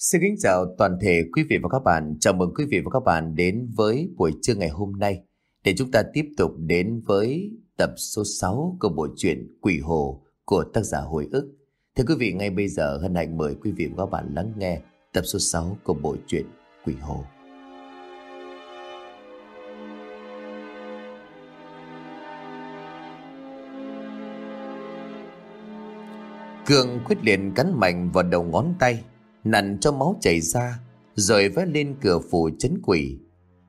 Xin kính chào toàn thể quý vị và các bạn. Chào mừng quý vị và các bạn đến với buổi trưa ngày hôm nay để chúng ta tiếp tục đến với tập số 6 của bộ truyện Quỷ Hồ của tác giả Hồi ức. Thưa quý vị, ngay bây giờ hân hạnh mời quý vị và các bạn lắng nghe tập số 6 của bộ truyện Quỷ Hồ. Cường quyết liệt cắn mạnh vào đầu ngón tay nặn cho máu chảy ra, rồi vẽ lên cửa phủ chấn quỷ.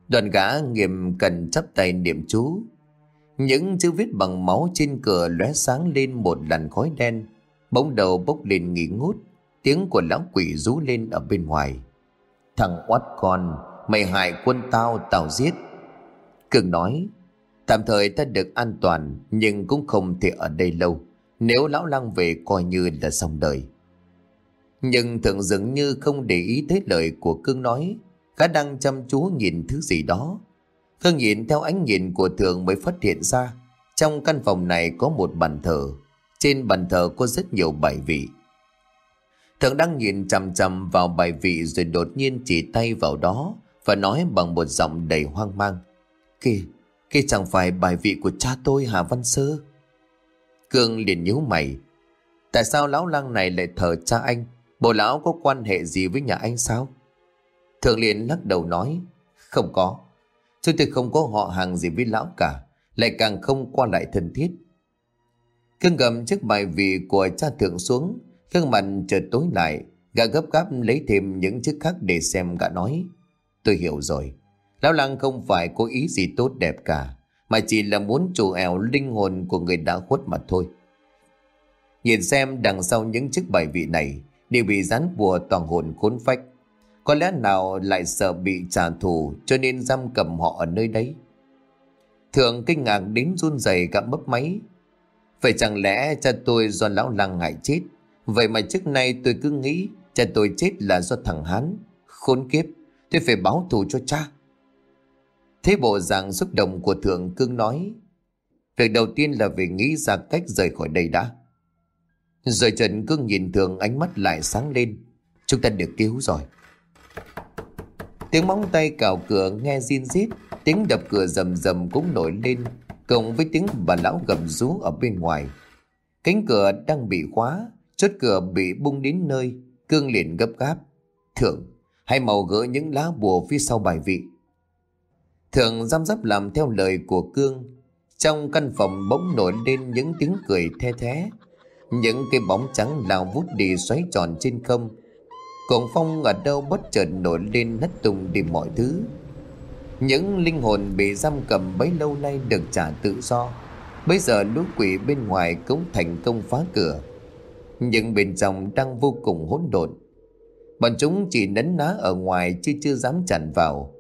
Đoàn gã nghiêm cần chắp tay niệm chú. Những chữ viết bằng máu trên cửa lóe sáng lên một làn khói đen, bỗng đầu bốc lên nghỉ ngút, tiếng của lão quỷ rú lên ở bên ngoài. Thằng oát con, mày hại quân tao tao giết. Cường nói, tạm thời ta được an toàn, nhưng cũng không thể ở đây lâu. Nếu lão lăng về coi như là xong đời nhưng thường dường như không để ý tới lời của cương nói. Gã đang chăm chú nhìn thứ gì đó. Khương nhìn theo ánh nhìn của thường mới phát hiện ra. Trong căn phòng này có một bàn thờ. Trên bàn thờ có rất nhiều bài vị. Thường đang nhìn chằm chằm vào bài vị rồi đột nhiên chỉ tay vào đó Và nói bằng một giọng đầy hoang mang. Kìa, kia chẳng phải bài vị của cha tôi Hà Văn Sơ? Cương liền nhíu mày. Tại sao lão lang này lại thờ cha anh? Bộ lão có quan hệ gì với nhà anh sao? Thượng liền lắc đầu nói, Không có. Chúng tôi không có họ hàng gì với lão cả, Lại càng không qua lại thân thiết. Cưng gầm chiếc bài vị của cha thượng xuống, Gương mặt chợt tối lại, Gã gấp gáp lấy thêm những chiếc khác để xem gã nói, Tôi hiểu rồi. Lão Lăng không phải có ý gì tốt đẹp cả, Mà chỉ là muốn trù ẻo linh hồn của người đã khuất mà thôi. Nhìn xem đằng sau những chiếc bài vị này đều bị dán bùa toàn hồn khốn phách. Có lẽ nào lại sợ bị trả thù cho nên giam cầm họ ở nơi đấy. Thượng kinh ngạc đến run rẩy cả mấp máy. Vậy chẳng lẽ cha tôi do lão lăng hại chết? Vậy mà trước nay tôi cứ nghĩ cha tôi chết là do thằng Hán. Khốn kiếp, tôi phải báo thù cho cha. Thế bộ dạng xúc động của thượng cương nói. Việc đầu tiên là về nghĩ ra cách rời khỏi đây đã. Rồi Trần cương nhìn thường, ánh mắt lại sáng lên. Chúng ta được cứu rồi. Tiếng móng tay cào cửa nghe zin rít, Tiếng đập cửa rầm rầm cũng nổi lên, Cộng với tiếng bà lão gầm rú ở bên ngoài. Cánh cửa đang bị khóa, Chốt cửa bị bung đến nơi, Cương liền gấp gáp. Thượng, Hãy mau gỡ những lá bùa phía sau bài vị. Thượng giam giáp làm theo lời của Cương. Trong căn phòng bỗng nổi lên những tiếng cười the thế những cái bóng trắng lao vút đi xoáy tròn trên không. Cổng phong ở đâu bất chợt nổi lên hất tung đi mọi thứ. Những linh hồn bị giam cầm bấy lâu nay được trả tự do. Bây giờ lũ quỷ bên ngoài cũng thành công phá cửa. Nhưng bên trong đang vô cùng hỗn độn. Bọn chúng chỉ nấn ná ở ngoài chứ chưa dám chặn vào.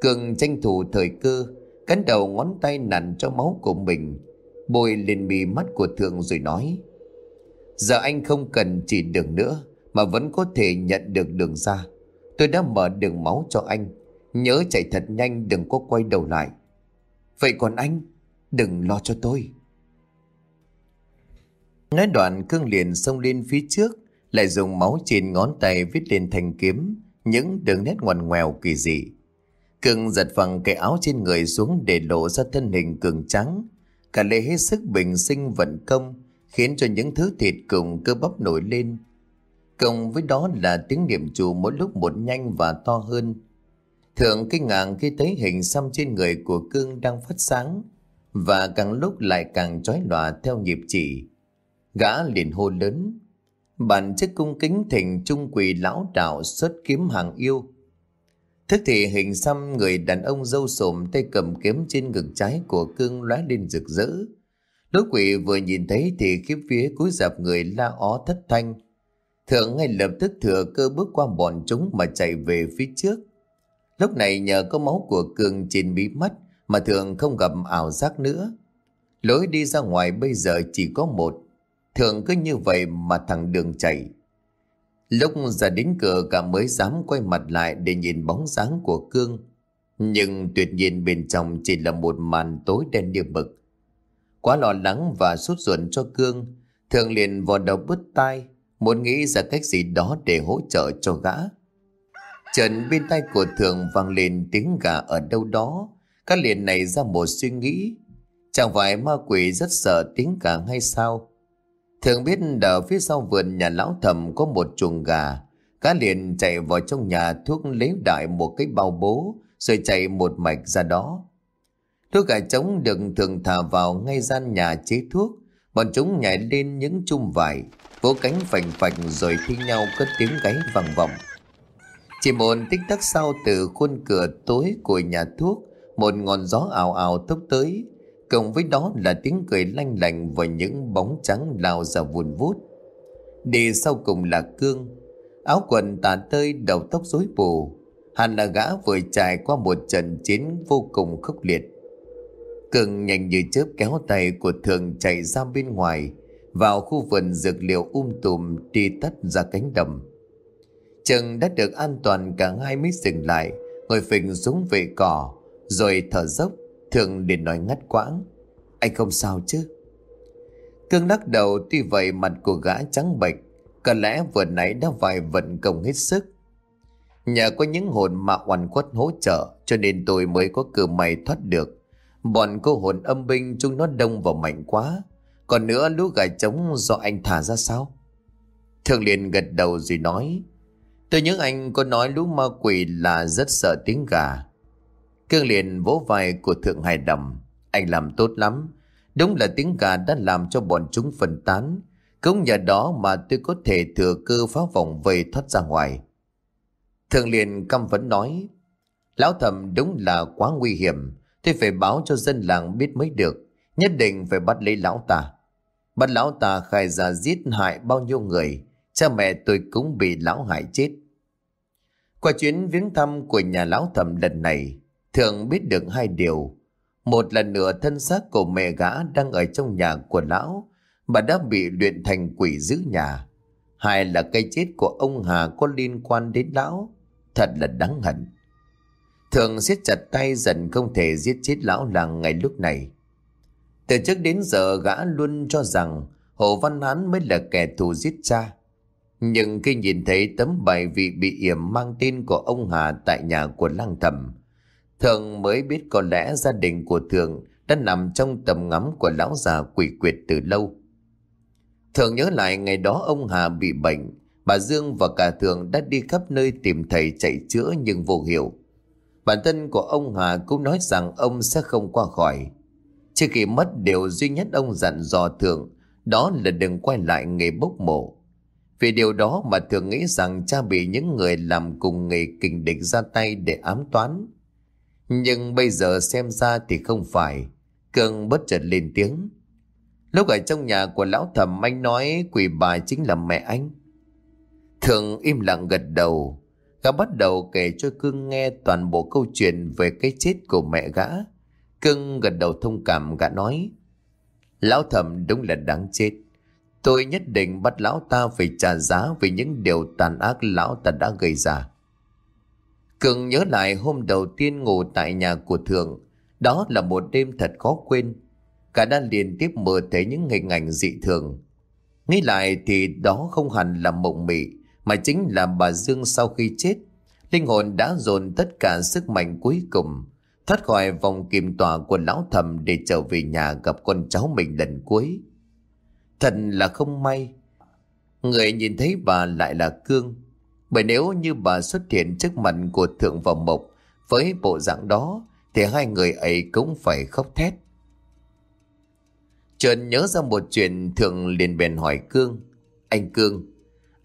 Cường tranh thủ thời cơ, Cắn đầu ngón tay nặn cho máu của mình, Bôi lên bì mắt của thượng rồi nói Giờ anh không cần chỉ đường nữa, Mà vẫn có thể nhận được đường ra. Tôi đã mở đường máu cho anh. Nhớ chạy thật nhanh, đừng có quay đầu lại. Vậy còn anh? Đừng lo cho tôi. Nói đoạn cương liền xông lên phía trước, Lại dùng máu trên ngón tay viết lên thành kiếm, Những đường nét ngoằn ngoèo kỳ dị. Cương giật phẳng cái áo trên người xuống Để lộ ra thân hình cường trắng Cả lệ hết sức bình sinh vận công khiến cho những thứ thịt cùng cơ bắp nổi lên. Cộng với đó là tiếng niệm chủ mỗi lúc một nhanh và to hơn. Thượng kinh ngạc khi thấy hình xăm trên người của cương đang phát sáng, và càng lúc lại càng trói lòa theo nhịp chỉ. Gã liền hô lớn. Bản chất cung kính thỉnh trung quỳ lão đạo xuất kiếm hàng yêu. Thức thì hình xăm người đàn ông dâu sồm tay cầm kiếm trên ngực trái của cương lóe lên rực rỡ đối quỷ vừa nhìn thấy thì khiếp phía cúi dạp người la ó thất thanh. Thượng ngay lập tức thừa cơ bước qua bọn chúng mà chạy về phía trước. Lúc này nhờ có máu của Cường trên bí mắt mà Thượng không gặp ảo giác nữa. Lối đi ra ngoài bây giờ chỉ có một. Thượng cứ như vậy mà thẳng đường chạy. Lúc ra đến cửa cả mới dám quay mặt lại để nhìn bóng dáng của Cương. Nhưng tuyệt nhiên bên trong chỉ là một màn tối đen như mực. Quá lo lắng và sốt ruột cho Cương, Thường liền vò đầu bứt tai, muốn nghĩ ra cách gì đó để hỗ trợ cho gã. Trần bên tay của thường vang lên tiếng gà ở đâu đó. Các liền này ra một suy nghĩ. Chẳng phải ma quỷ rất sợ tiếng gà hay sao? Thường biết ở phía sau vườn nhà lão thầm có một chuồng gà. Cá liền chạy vào trong nhà thuốc lấy đại một cái bao bố rồi chạy một mạch ra đó. Thuốc gà trống được thường thả vào ngay gian nhà chế thuốc. Bọn chúng nhảy lên những chum vải, vỗ cánh phành phành rồi thi nhau cất tiếng gáy vang vọng. Chỉ một tích tắc sau từ khuôn cửa tối của nhà thuốc, một ngọn gió ảo ảo thốc tới, cộng với đó là tiếng cười lanh lành và những bóng trắng lao ra vùn vút. Đi sau cùng là Cương, áo quần tà tơi đầu tóc rối bù, hẳn là gã vừa trải qua một trận chiến vô cùng khốc liệt. Cường nhanh như chớp kéo tay của thường chạy ra bên ngoài, vào khu vườn dược liệu um tùm đi tắt ra cánh đồng. Chừng đã được an toàn cả hai mới dừng lại, ngồi phình xuống về cỏ, rồi thở dốc, thường để nói ngắt quãng. Anh không sao chứ? Cương lắc đầu tuy vậy mặt của gã trắng bệch, có lẽ vừa nãy đã vài vận công hết sức. Nhờ có những hồn mà oan quất hỗ trợ cho nên tôi mới có cửa mày thoát được. Bọn cô hồn âm binh chúng nó đông và mạnh quá. Còn nữa lũ gà trống do anh thả ra sao? Thường liền gật đầu rồi nói, Tôi nhớ anh có nói lũ ma quỷ là rất sợ tiếng gà. Cương liền vỗ vai của Thượng Hải Đầm. Anh làm tốt lắm. Đúng là tiếng gà đã làm cho bọn chúng phân tán. Cũng nhờ đó mà tôi có thể thừa cơ phá vòng vây thoát ra ngoài. Thượng liền căm vấn nói. Lão thầm đúng là quá nguy hiểm. Tôi phải báo cho dân làng biết mới được. Nhất định phải bắt lấy lão ta. Bắt lão ta khai ra giết hại bao nhiêu người. Cha mẹ tôi cũng bị lão hại chết. Qua chuyến viếng thăm của nhà lão thẩm lần này, thường biết được hai điều. Một là nửa thân xác của mẹ gã đang ở trong nhà của lão, bà đã bị luyện thành quỷ giữ nhà. Hai là cái chết của ông Hà có liên quan đến lão, thật là đáng hận. Thường siết chặt tay dần không thể giết chết lão làng ngày lúc này. Từ trước đến giờ gã luôn cho rằng Hồ Văn Hán mới là kẻ thù giết cha. Nhưng khi nhìn thấy tấm bài vị bị yểm mang tên của ông Hà tại nhà của lang thầm, Thường mới biết có lẽ gia đình của Thường đã nằm trong tầm ngắm của lão già quỷ quyệt từ lâu. Thường nhớ lại ngày đó ông Hà bị bệnh, bà Dương và cả Thường đã đi khắp nơi tìm thầy chạy chữa nhưng vô hiệu. Bản thân của ông Hà cũng nói rằng ông sẽ không qua khỏi. Trước khi mất, điều duy nhất ông dặn dò Thường đó là đừng quay lại nghề bốc mộ. Vì điều đó mà Thường nghĩ rằng cha bị những người làm cùng nghề kình địch ra tay để ám toán. Nhưng bây giờ xem ra thì không phải. Cường bất chợt lên tiếng. Lúc ở trong nhà của lão thẩm, anh nói quỷ bà chính là mẹ anh. Thường im lặng gật đầu. Gã bắt đầu kể cho Cương nghe toàn bộ câu chuyện về cái chết của mẹ gã. Cưng gật đầu thông cảm gã nói. Lão thẩm đúng là đáng chết. Tôi nhất định bắt lão ta phải trả giá vì những điều tàn ác lão ta đã gây ra. Cường nhớ lại hôm đầu tiên ngủ tại nhà của Thượng. Đó là một đêm thật khó quên. Cả đã liên tiếp mơ thấy những hình ảnh dị thường. Nghĩ lại thì đó không hẳn là mộng mị, mà chính là bà Dương sau khi chết. Linh hồn đã dồn tất cả sức mạnh cuối cùng, thoát khỏi vòng kìm tỏa của lão thầm để trở về nhà gặp con cháu mình lần cuối. Thật là không may. Người nhìn thấy bà lại là Cương. Bởi nếu như bà xuất hiện trước mặt của Thượng và Mộc với bộ dạng đó thì hai người ấy cũng phải khóc thét. Trần nhớ ra một chuyện Thượng liền bèn hỏi Cương. Anh Cương,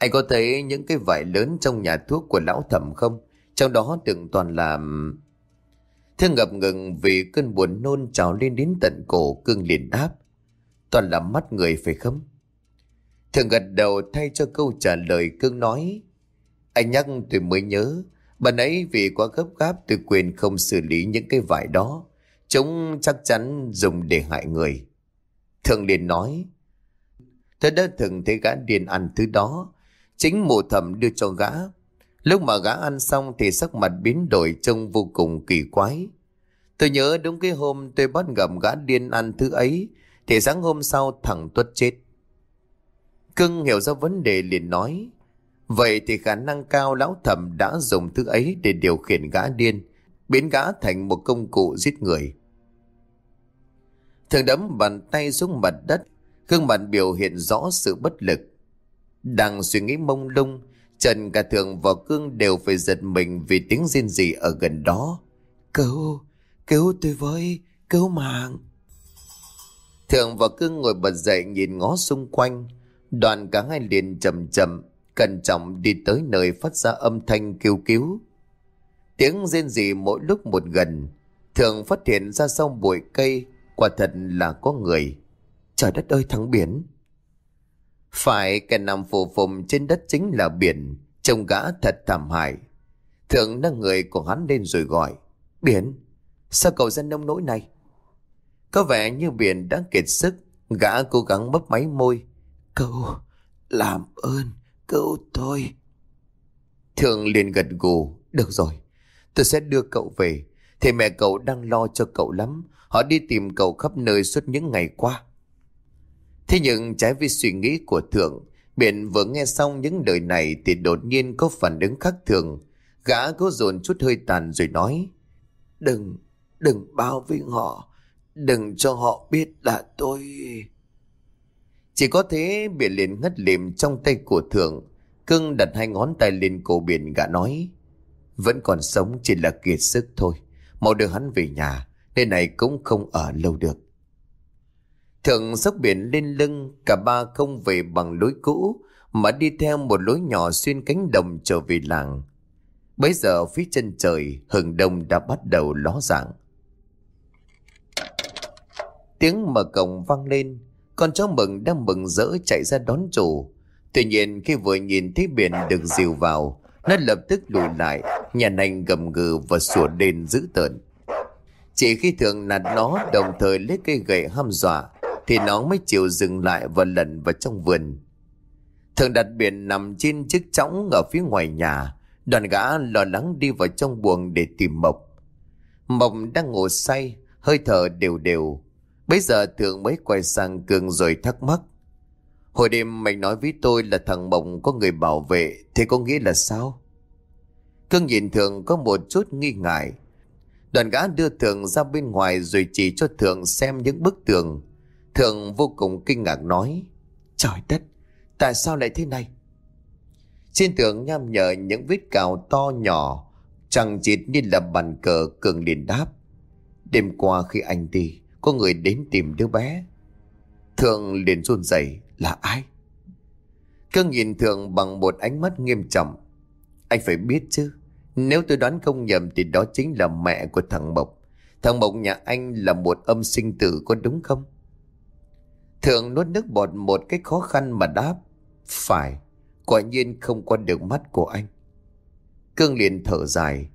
anh có thấy những cái vải lớn trong nhà thuốc của lão thẩm không? Trong đó đựng toàn là... Thương ngập ngừng vì cơn buồn nôn trào lên đến tận cổ, Cương liền đáp. Toàn là mắt người phải không? Thường gật đầu thay cho câu trả lời Cương nói. Anh nhắc tôi mới nhớ. Bạn ấy vì quá gấp gáp tôi quyền không xử lý những cái vải đó. Chúng chắc chắn dùng để hại người. Thường liền nói. Tôi đã từng thấy gã điên ăn thứ đó. Chính mụ thẩm đưa cho gã. Lúc mà gã ăn xong thì sắc mặt biến đổi trông vô cùng kỳ quái. Tôi nhớ đúng cái hôm tôi bắt gặp gã điên ăn thứ ấy thì sáng hôm sau thằng Tuất chết. Cưng hiểu ra vấn đề liền nói. Vậy thì khả năng cao lão thẩm đã dùng thứ ấy để điều khiển gã điên, biến gã thành một công cụ giết người. Thường đấm bàn tay xuống mặt đất, gương mặt biểu hiện rõ sự bất lực. Đang suy nghĩ mông lung, Trần cả thường và cương đều phải giật mình vì tiếng rên rỉ ở gần đó. Cứu, cứu tôi với, cứu mạng. Thường và cương ngồi bật dậy nhìn ngó xung quanh. Đoàn cả hai liền chậm chậm, cẩn trọng đi tới nơi phát ra âm thanh kêu cứu. Tiếng rên rỉ mỗi lúc một gần. Thường phát hiện ra sau bụi cây, quả thật là có người. Trời đất ơi thắng biển! Phải cả nằm phù phùng trên đất chính là biển, trông gã thật thảm hại. Thượng nâng người của hắn lên rồi gọi. Biển, sao cậu ra nông nỗi này? Có vẻ như biển đã kiệt sức, gã cố gắng bấp máy môi. Cậu, làm ơn, cứu tôi. Thượng liền gật gù, được rồi, tôi sẽ đưa cậu về. Thì mẹ cậu đang lo cho cậu lắm, họ đi tìm cậu khắp nơi suốt những ngày qua. Thế nhưng trái với suy nghĩ của Thượng, Biển vừa nghe xong những lời này thì đột nhiên có phản ứng khác thường. Gã cố dồn chút hơi tàn rồi nói. Đừng, đừng bao với họ. Đừng cho họ biết là tôi... Chỉ có thế biển liền ngất lìm trong tay của Thượng. Cưng đặt hai ngón tay lên cổ biển gã nói. Vẫn còn sống chỉ là kiệt sức thôi. Mau đưa hắn về nhà. Nơi này cũng không ở lâu được. Thượng sốc biển lên lưng, cả ba không về bằng lối cũ, mà đi theo một lối nhỏ xuyên cánh đồng trở về làng. Bấy giờ phía chân trời, hừng đông đã bắt đầu ló dạng. Tiếng mở cổng vang lên, con chó mừng đang mừng rỡ chạy ra đón chủ. Tuy nhiên khi vừa nhìn thấy biển được dìu vào, nó lập tức lùi lại, nhà nành gầm gừ và sủa đền dữ tợn. Chỉ khi thường nạt nó đồng thời lấy cây gậy ham dọa, thì nó mới chịu dừng lại và lần vào trong vườn. Thường đặt biển nằm trên chiếc chõng ở phía ngoài nhà, đoàn gã lo lắng đi vào trong buồng để tìm Mộc. Mộc đang ngủ say, hơi thở đều đều. Bây giờ thường mới quay sang Cường rồi thắc mắc. Hồi đêm mày nói với tôi là thằng Mộc có người bảo vệ, thì có nghĩa là sao? Cương nhìn Thường có một chút nghi ngại. Đoàn gã đưa Thường ra bên ngoài rồi chỉ cho Thường xem những bức tường Thượng vô cùng kinh ngạc nói Trời đất Tại sao lại thế này? Trên tường nham nhở những vết cào to nhỏ Chẳng chịt như là bàn cờ cường liền đáp. Đêm qua khi anh đi Có người đến tìm đứa bé. Thượng liền run rẩy Là ai? Cương nhìn Thượng bằng một ánh mắt nghiêm trọng. Anh phải biết chứ Nếu tôi đoán không nhầm Thì đó chính là mẹ của thằng Mộc Thằng Mộc nhà anh là một âm sinh tử có đúng không Thượng nuốt nước bọt một cách khó khăn mà đáp. Phải, quả nhiên không qua được mắt của anh. Cương liền thở dài.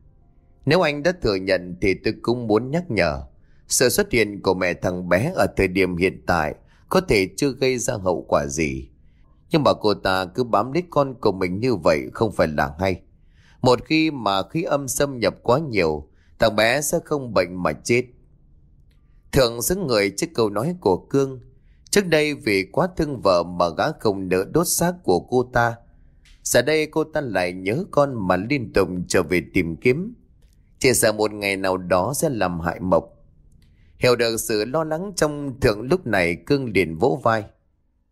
Nếu anh đã thừa nhận thì tôi cũng muốn nhắc nhở. Sự xuất hiện của mẹ thằng bé ở thời điểm hiện tại có thể chưa gây ra hậu quả gì. Nhưng mà cô ta cứ bám lấy con của mình như vậy không phải là hay. Một khi mà khí âm xâm nhập quá nhiều, thằng bé sẽ không bệnh mà chết. Thượng xứng người trước câu nói của Cương, Trước đây vì quá thương vợ mà gã không nỡ đốt xác của cô ta. Giờ đây cô ta lại nhớ con mà liên tục trở về tìm kiếm. Chỉ sợ một ngày nào đó sẽ làm hại Mộc. Hiểu được sự lo lắng trong thượng lúc này, cương liền vỗ vai.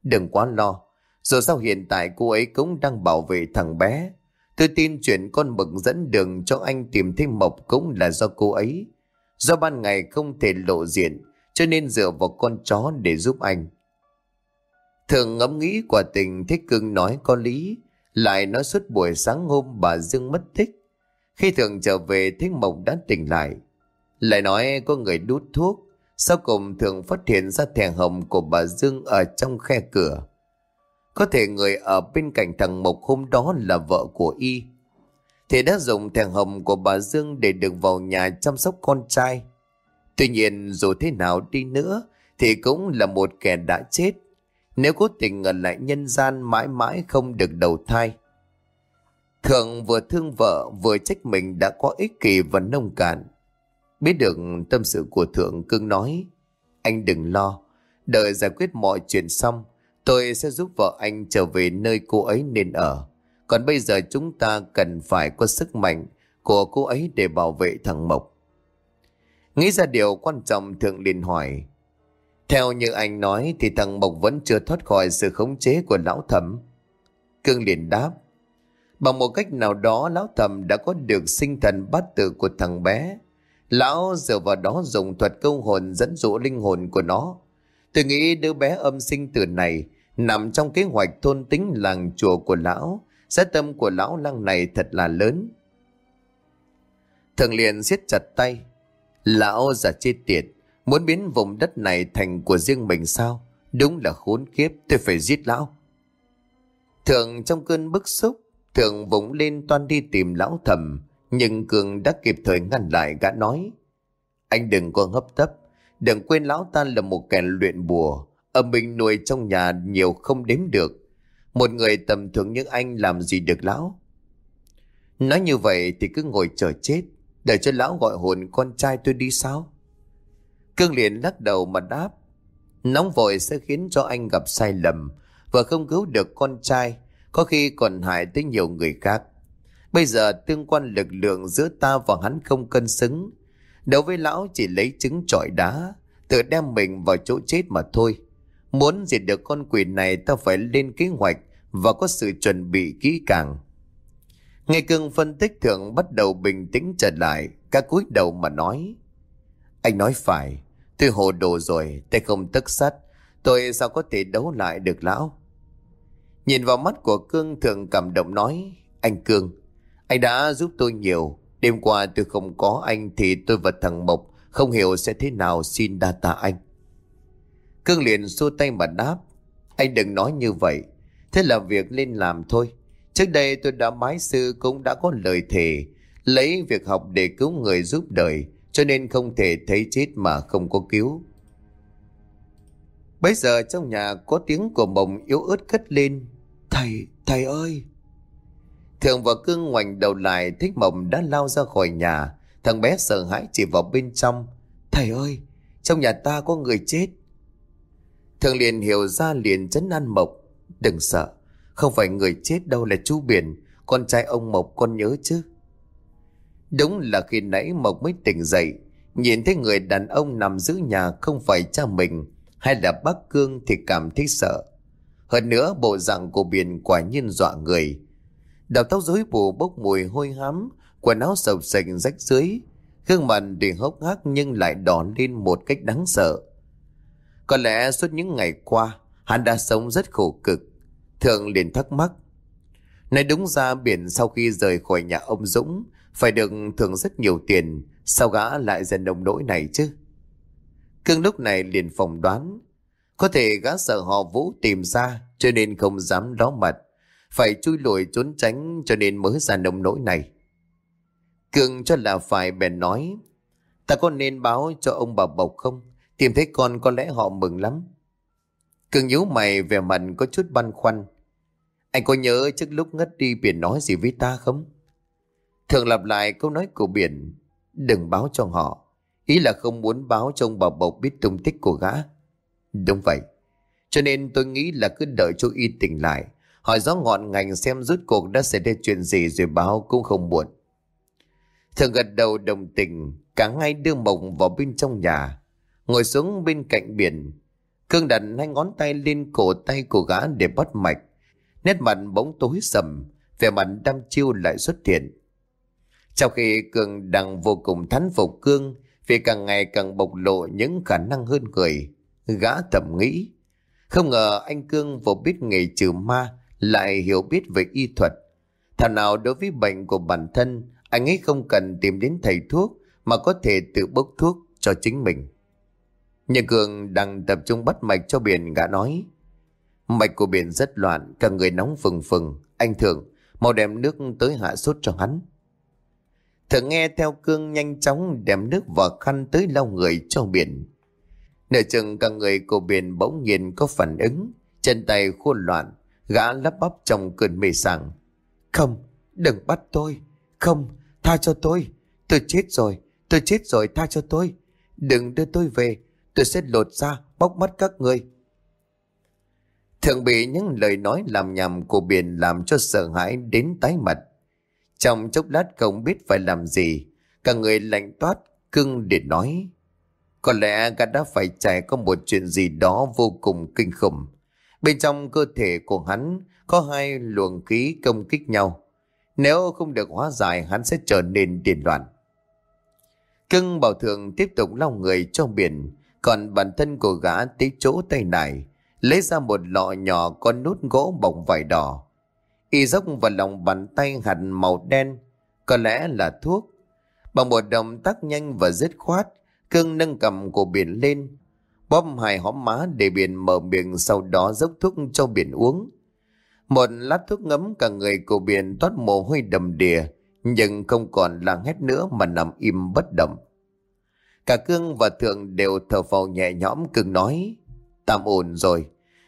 Đừng quá lo. Dù sao hiện tại cô ấy cũng đang bảo vệ thằng bé. Tôi tin chuyện con mực dẫn đường cho anh tìm thấy Mộc cũng là do cô ấy. Do ban ngày không thể lộ diện cho nên dựa vào con chó để giúp anh. Thường ngẫm nghĩ quả tình thích cưng nói có lý, lại nói suốt buổi sáng hôm bà Dương mất tích. Khi thường trở về thích Mộc đã tỉnh lại. Lại nói có người đút thuốc, sau cùng thường phát hiện ra thẻ hồng của bà Dương ở trong khe cửa. Có thể người ở bên cạnh thằng Mộc hôm đó là vợ của Y. Thì đã dùng thẻ hồng của bà Dương để được vào nhà chăm sóc con trai. Tuy nhiên, dù thế nào đi nữa, thì cũng là một kẻ đã chết. Nếu cố tình ở lại nhân gian mãi mãi không được đầu thai. Thượng vừa thương vợ, vừa trách mình đã có ích kỷ và nông cạn. Biết được tâm sự của Thượng cưng nói, Anh đừng lo, Đợi giải quyết mọi chuyện xong, Tôi sẽ giúp vợ anh trở về nơi cô ấy nên ở Còn bây giờ chúng ta cần phải có sức mạnh của cô ấy để bảo vệ thằng Mộc. Nghĩ ra điều quan trọng thượng liền hỏi. Theo như anh nói thì thằng Mộc vẫn chưa thoát khỏi sự khống chế của lão thẩm. Cương liền đáp. Bằng một cách nào đó, lão thẩm đã có được sinh thần bát tự của thằng bé. Lão dựa vào đó dùng thuật câu hồn dẫn dụ linh hồn của nó. Tôi nghĩ đứa bé âm sinh tử này nằm trong kế hoạch thôn tính làng chùa của lão. Giá tâm của lão lăng này thật là lớn. Thường liền siết chặt tay. Lão giả chết tiệt, muốn biến vùng đất này thành của riêng mình sao? Đúng là khốn kiếp, tôi phải giết lão. Thường trong cơn bức xúc, thường vùng lên toan đi tìm lão thầm, nhưng Cường đã kịp thời ngăn lại gã nói. Anh đừng có hấp tấp, đừng quên lão ta là một kẻ luyện bùa, ở mình nuôi trong nhà nhiều không đếm được. Một người tầm thường như anh làm gì được lão? Nói như vậy thì cứ ngồi chờ chết, để cho lão gọi hồn con trai tôi đi sao? Cương liền lắc đầu mà đáp. Nóng vội sẽ khiến cho anh gặp sai lầm và không cứu được con trai, có khi còn hại tới nhiều người khác. Bây giờ tương quan lực lượng giữa ta và hắn không cân xứng. Đối với lão chỉ lấy trứng trọi đá, tự đem mình vào chỗ chết mà thôi. Muốn diệt được con quỷ này ta phải lên kế hoạch và có sự chuẩn bị kỹ càng. Nghe cương phân tích thượng bắt đầu bình tĩnh trở lại, các cúi đầu mà nói. Anh nói phải, tôi hồ đồ rồi, tay không tức sắt, tôi sao có thể đấu lại được lão? Nhìn vào mắt của Cương thượng cảm động nói, anh Cương, anh đã giúp tôi nhiều, đêm qua tôi không có anh thì tôi và thằng Mộc không hiểu sẽ thế nào xin đa tạ anh. Cương liền xua tay mà đáp, anh đừng nói như vậy, thế là việc lên làm thôi. Trước đây tôi đã mái sư cũng đã có lời thề lấy việc học để cứu người giúp đời cho nên không thể thấy chết mà không có cứu. Bây giờ trong nhà có tiếng của mộng yếu ớt cất lên. Thầy, thầy ơi! Thường và cương ngoảnh đầu lại thích mộng đã lao ra khỏi nhà. Thằng bé sợ hãi chỉ vào bên trong. Thầy ơi! Trong nhà ta có người chết. Thường liền hiểu ra liền chấn an mộc. Đừng sợ. Không phải người chết đâu là chú Biển. Con trai ông Mộc, con nhớ chứ? Đúng là khi nãy Mộc mới tỉnh dậy, Nhìn thấy người đàn ông nằm giữa nhà Không phải cha mình Hay là bác Cương thì cảm thấy sợ. Hơn nữa, bộ dạng của Biển quả nhiên dọa người. Đầu tóc rối bù, bốc mùi hôi hám, Quần áo sầu sình rách dưới. Gương mặt tuy hốc hác nhưng lại đỏ lên một cách đáng sợ. Có lẽ suốt những ngày qua, Hắn đã sống rất khổ cực. Thượng liền thắc mắc. Này đúng ra biển sau khi rời khỏi nhà ông Dũng phải được thưởng rất nhiều tiền, sao gã lại dần đồng nỗi này chứ? Cương lúc này liền phỏng đoán, có thể gã sợ họ Vũ tìm ra cho nên không dám đó mặt, phải chui lùi trốn tránh cho nên mới ra nồng nỗi này. Cương cho là phải bèn nói, ta có nên báo cho ông bà Bộc không? Tìm thấy con có lẽ họ mừng lắm. Cường nhíu mày về mặt có chút băn khoăn. Anh có nhớ trước lúc ngất đi biển nói gì với ta không? Thường lặp lại câu nói của biển. Đừng báo cho họ. Ý là không muốn báo cho ông bà Bộc biết tung tích của gã. Đúng vậy. Cho nên tôi nghĩ là cứ đợi chú y tỉnh lại. Hỏi rõ ngọn ngành xem rút cuộc đã xảy ra chuyện gì rồi báo cũng không muộn. Thường gật đầu đồng tình. Cả ngay đưa mộng vào bên trong nhà. Ngồi xuống bên cạnh biển. Cương đặt hai ngón tay lên cổ tay của gã để bắt mạch. Nét mặt bóng tối sầm, vẻ mặt đăm chiêu lại xuất hiện. Trong khi Cương đang vô cùng thán phục Cương vì càng ngày càng bộc lộ những khả năng hơn người, gã thầm nghĩ. Không ngờ anh Cương vô biết nghề trừ ma lại hiểu biết về y thuật. Thảo nào đối với bệnh của bản thân, anh ấy không cần tìm đến thầy thuốc mà có thể tự bốc thuốc cho chính mình. Nhà Cường đang tập trung bắt mạch cho biển gã nói. Mạch của biển rất loạn, cả người nóng phừng phừng. Anh Thượng, mau đem nước tới hạ sốt cho hắn. Thượng nghe theo Cương nhanh chóng đem nước và khăn tới lau người cho biển. Nửa chừng cả người của biển bỗng nhiên có phản ứng, chân tay khô loạn, gã lắp bắp trong cơn mê sảng. Không, đừng bắt tôi. Không, tha cho tôi. Tôi chết rồi, tôi chết rồi, tha cho tôi. Đừng đưa tôi về, tôi sẽ lột ra, bóc mắt các ngươi Thường bị những lời nói làm nhầm của biển làm cho sợ hãi đến tái mặt. Trong chốc lát không biết phải làm gì, cả người lạnh toát, cưng để nói. Có lẽ gã đã phải trải có một chuyện gì đó vô cùng kinh khủng. Bên trong cơ thể của hắn có hai luồng khí công kích nhau. Nếu không được hóa giải hắn sẽ trở nên điên loạn. Cưng bảo thường tiếp tục lau người cho biển, còn bản thân của gã tới chỗ tay này, lấy ra một lọ nhỏ có nút gỗ bọc vải đỏ. Y dốc vào lòng bàn tay hạt màu đen, có lẽ là thuốc. Bằng một động tác nhanh và dứt khoát, cương nâng cầm của biển lên, bóp hai hóm má để biển mở miệng sau đó dốc thuốc cho biển uống. Một lát thuốc ngấm cả người của biển toát mồ hôi đầm đìa, nhưng không còn làng hét nữa mà nằm im bất động. Cả cương và thượng đều thở phào nhẹ nhõm cưng nói, tạm ổn rồi,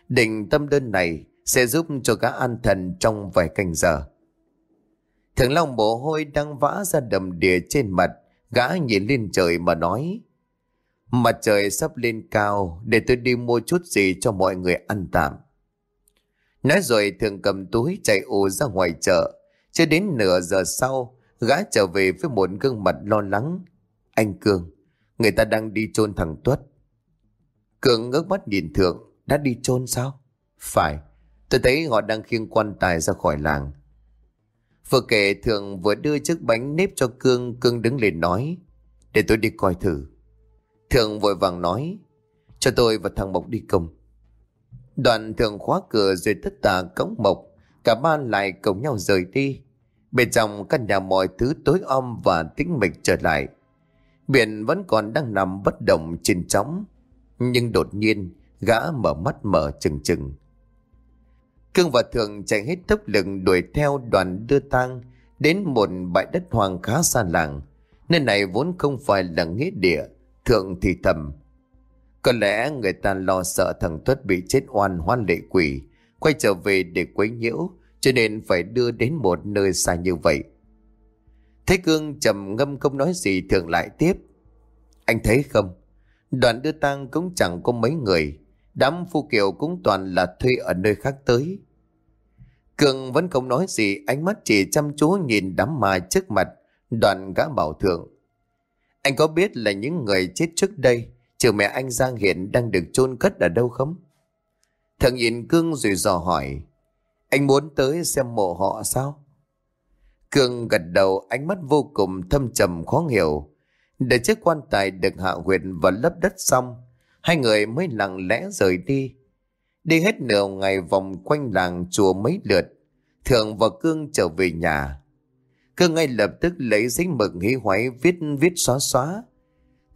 định tâm đơn này sẽ giúp cho gã an thần trong vài canh giờ. Thượng Long mồ hôi đang vã ra đầm đìa trên mặt, gã nhìn lên trời mà nói, Mặt trời sắp lên cao để tôi đi mua chút gì cho mọi người ăn tạm. Nói rồi thường cầm túi chạy ù ra ngoài chợ. Chưa đến nửa giờ sau, gã trở về với một gương mặt lo lắng. Anh cương người ta đang đi chôn thằng Tuất. Cường ngước mắt nhìn Thượng, đã đi chôn sao? Phải, tôi thấy họ đang khiêng quan tài ra khỏi làng. Vừa kể Thượng vừa đưa chiếc bánh nếp cho Cương, Cương đứng lên nói, để tôi đi coi thử. Thượng vội vàng nói, cho tôi và thằng Mộc đi cùng. Đoàn thượng khóa cửa rồi tất tả cống Mộc, cả ba lại cùng nhau rời đi. Bên trong căn nhà mọi thứ tối om và tĩnh mịch trở lại. Biển vẫn còn đang nằm bất động trên chóng. Nhưng đột nhiên, gã mở mắt mở chừng chừng. Cương và thượng chạy hết tốc lực đuổi theo đoàn đưa tang đến một bãi đất hoang khá xa làng. Nơi này vốn không phải là nghĩa địa, Thượng thì thầm. Có lẽ người ta lo sợ thằng Tuất bị chết oan hoan lệ quỷ, quay trở về để quấy nhiễu, cho nên phải đưa đến một nơi xa như vậy. Thế Cương trầm ngâm không nói gì thường lại tiếp. Anh thấy không? Đoàn đưa tang cũng chẳng có mấy người, đám phu kiều cũng toàn là thuê ở nơi khác tới. Cường vẫn không nói gì, ánh mắt chỉ chăm chú nhìn đám ma trước mặt, đoàn gã bảo thượng. Anh có biết là những người chết trước đây, trừ mẹ anh Giang hiện đang được chôn cất ở đâu không? Thằng nhìn Cương rồi dò hỏi, anh muốn tới xem mộ họ sao? Cương gật đầu ánh mắt vô cùng thâm trầm khó hiểu. Để chiếc quan tài được hạ huyệt và lấp đất xong, hai người mới lặng lẽ rời đi. Đi hết nửa ngày vòng quanh làng chùa mấy lượt, Thượng và Cương trở về nhà. Cương ngay lập tức lấy giấy mực hí hoáy viết viết xóa xóa.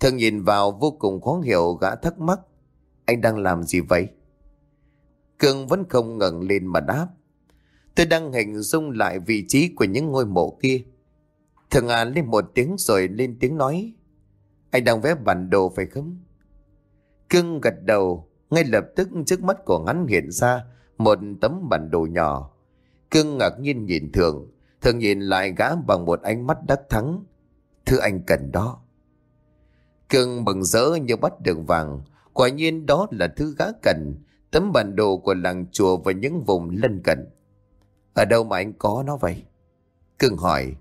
Thường nhìn vào vô cùng khó hiểu gã thắc mắc. Anh đang làm gì vậy? Cương vẫn không ngẩng lên mà đáp. Tôi đang hình dung lại vị trí của những ngôi mộ kia. Thường à lên một tiếng rồi lên tiếng nói. Anh đang vẽ bản đồ phải không? cưng gật đầu, ngay lập tức trước mắt của hắn hiện ra một tấm bản đồ nhỏ. cưng ngạc nhiên nhìn thường, thường nhìn lại gã bằng một ánh mắt đắc thắng. Thưa anh cần đó. Cưng bừng rỡ như bắt được vàng. Quả nhiên đó là thứ gã cần, tấm bản đồ của làng chùa và những vùng lân cận. Ở đâu mà anh có nó vậy? Cương hỏi.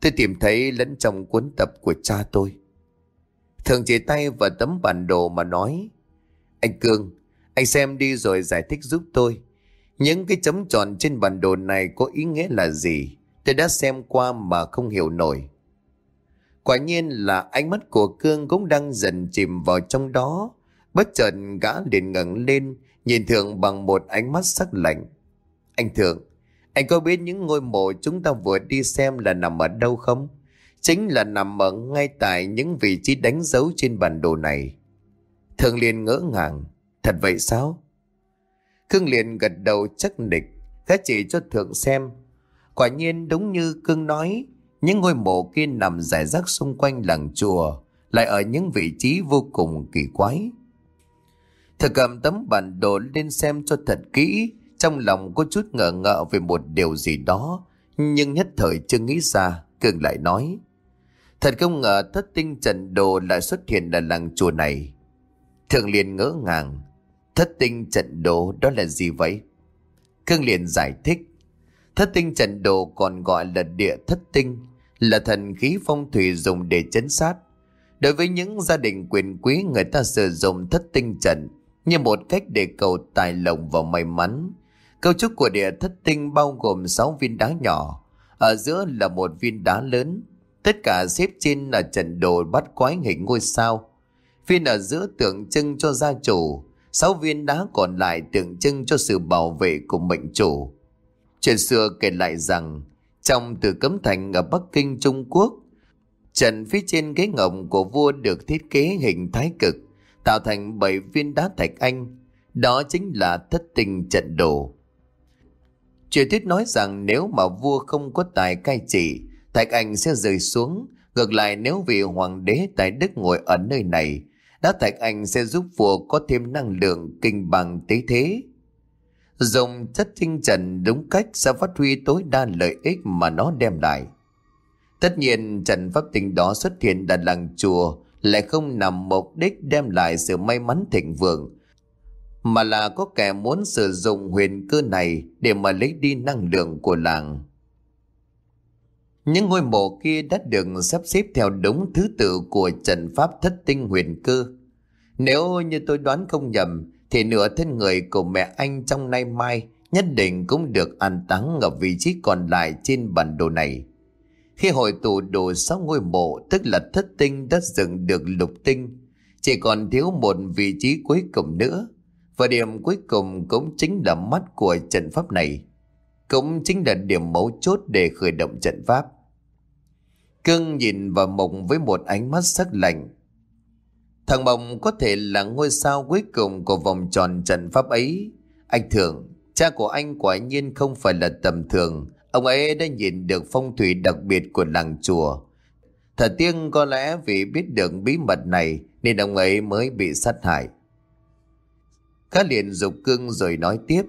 Tôi tìm thấy lẫn trong cuốn tập của cha tôi. Thường chỉ tay vào tấm bản đồ mà nói. Anh Cương, anh xem đi rồi giải thích giúp tôi. Những cái chấm tròn trên bản đồ này có ý nghĩa là gì? Tôi đã xem qua mà không hiểu nổi. Quả nhiên là ánh mắt của Cương cũng đang dần chìm vào trong đó. Bất chợt gã liền ngẩng lên, nhìn Thượng bằng một ánh mắt sắc lạnh. Anh Thượng, anh có biết những ngôi mộ chúng ta vừa đi xem là nằm ở đâu không? Chính là nằm ở ngay tại những vị trí đánh dấu trên bản đồ này. Thượng liền ngỡ ngàng. Thật vậy sao? Cương liền gật đầu chắc nịch, Khá chỉ cho Thượng xem. Quả nhiên đúng như Cương nói, những ngôi mộ kia nằm rải rác xung quanh làng chùa, lại ở những vị trí vô cùng kỳ quái. Thử cầm tấm bản đồ lên xem cho thật kỹ, trong lòng có chút ngờ ngợ về một điều gì đó, nhưng nhất thời chưa nghĩ ra, Cường lại nói. Thật không ngờ thất tinh trận đồ lại xuất hiện ở làng chùa này. Thường liền ngỡ ngàng. Thất tinh trận đồ đó là gì vậy? Cương liền giải thích. Thất tinh trận đồ còn gọi là địa thất tinh, là thần khí phong thủy dùng để chấn sát. Đối với những gia đình quyền quý người ta sử dụng thất tinh trận như một cách để cầu tài lộc và may mắn. Cấu trúc của địa thất tinh bao gồm 6 viên đá nhỏ, ở giữa là một viên đá lớn, tất cả xếp trên là trận đồ bắt quái hình ngôi sao. Viên ở giữa tượng trưng cho gia chủ, sáu viên đá còn lại tượng trưng cho sự bảo vệ của mệnh chủ. Chuyện xưa kể lại rằng, trong từ cấm thành ở Bắc Kinh Trung Quốc, trận phía trên ghế ngộng của vua được thiết kế hình thái cực, tạo thành bảy viên đá thạch anh, đó chính là thất tình trận đồ. Truyền thuyết nói rằng nếu mà vua không có tài cai trị, thạch anh sẽ rơi xuống, ngược lại nếu vị hoàng đế tại Đức ngồi ở nơi này, đá thạch anh sẽ giúp vua có thêm năng lượng kinh bằng tế thế. Dùng chất tinh trần đúng cách sẽ phát huy tối đa lợi ích mà nó đem lại. Tất nhiên trần pháp tinh đó xuất hiện tại làng chùa lại không nằm mục đích đem lại sự may mắn thịnh vượng, mà là có kẻ muốn sử dụng huyền cơ này để mà lấy đi năng lượng của làng. Những ngôi mộ kia đã được sắp xếp theo đúng thứ tự của trận pháp thất tinh huyền cơ. Nếu như tôi đoán không nhầm, thì nửa thân người của mẹ anh trong nay mai nhất định cũng được an táng ở vị trí còn lại trên bản đồ này. Khi hội tụ đủ sáu ngôi mộ tức là thất tinh đã dựng được lục tinh, chỉ còn thiếu một vị trí cuối cùng nữa. Và điểm cuối cùng cũng chính là mắt của trận pháp này. Cũng chính là điểm mấu chốt để khởi động trận pháp. Cưng nhìn vào mộng với một ánh mắt sắc lạnh. Thằng mộng có thể là ngôi sao cuối cùng của vòng tròn trận pháp ấy. Anh thường cha của anh quả nhiên không phải là tầm thường. Ông ấy đã nhìn được phong thủy đặc biệt của làng chùa. Thật tiên có lẽ vì biết được bí mật này nên ông ấy mới bị sát hại. Khá liền dục cưng rồi nói tiếp.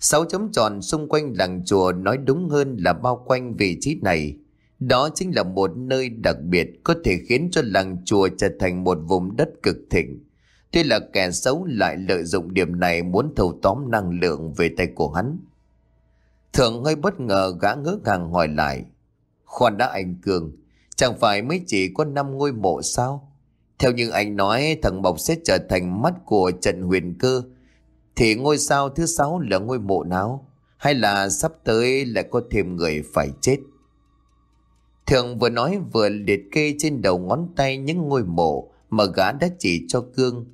Sáu chấm tròn xung quanh làng chùa nói đúng hơn là bao quanh vị trí này. Đó chính là một nơi đặc biệt có thể khiến cho làng chùa trở thành một vùng đất cực thịnh. Tuy là kẻ xấu lại lợi dụng điểm này muốn thâu tóm năng lượng về tay của hắn. Thượng hơi bất ngờ gã ngỡ ngàng hỏi lại. Khoan đã anh Cường, chẳng phải mới chỉ có năm ngôi mộ sao? Theo như anh nói thằng Mộc sẽ trở thành mắt của trận huyền cơ Thì ngôi sao thứ sáu là ngôi mộ nào Hay là sắp tới lại có thêm người phải chết Thường vừa nói vừa liệt kê trên đầu ngón tay những ngôi mộ mà gã đã chỉ cho Cương.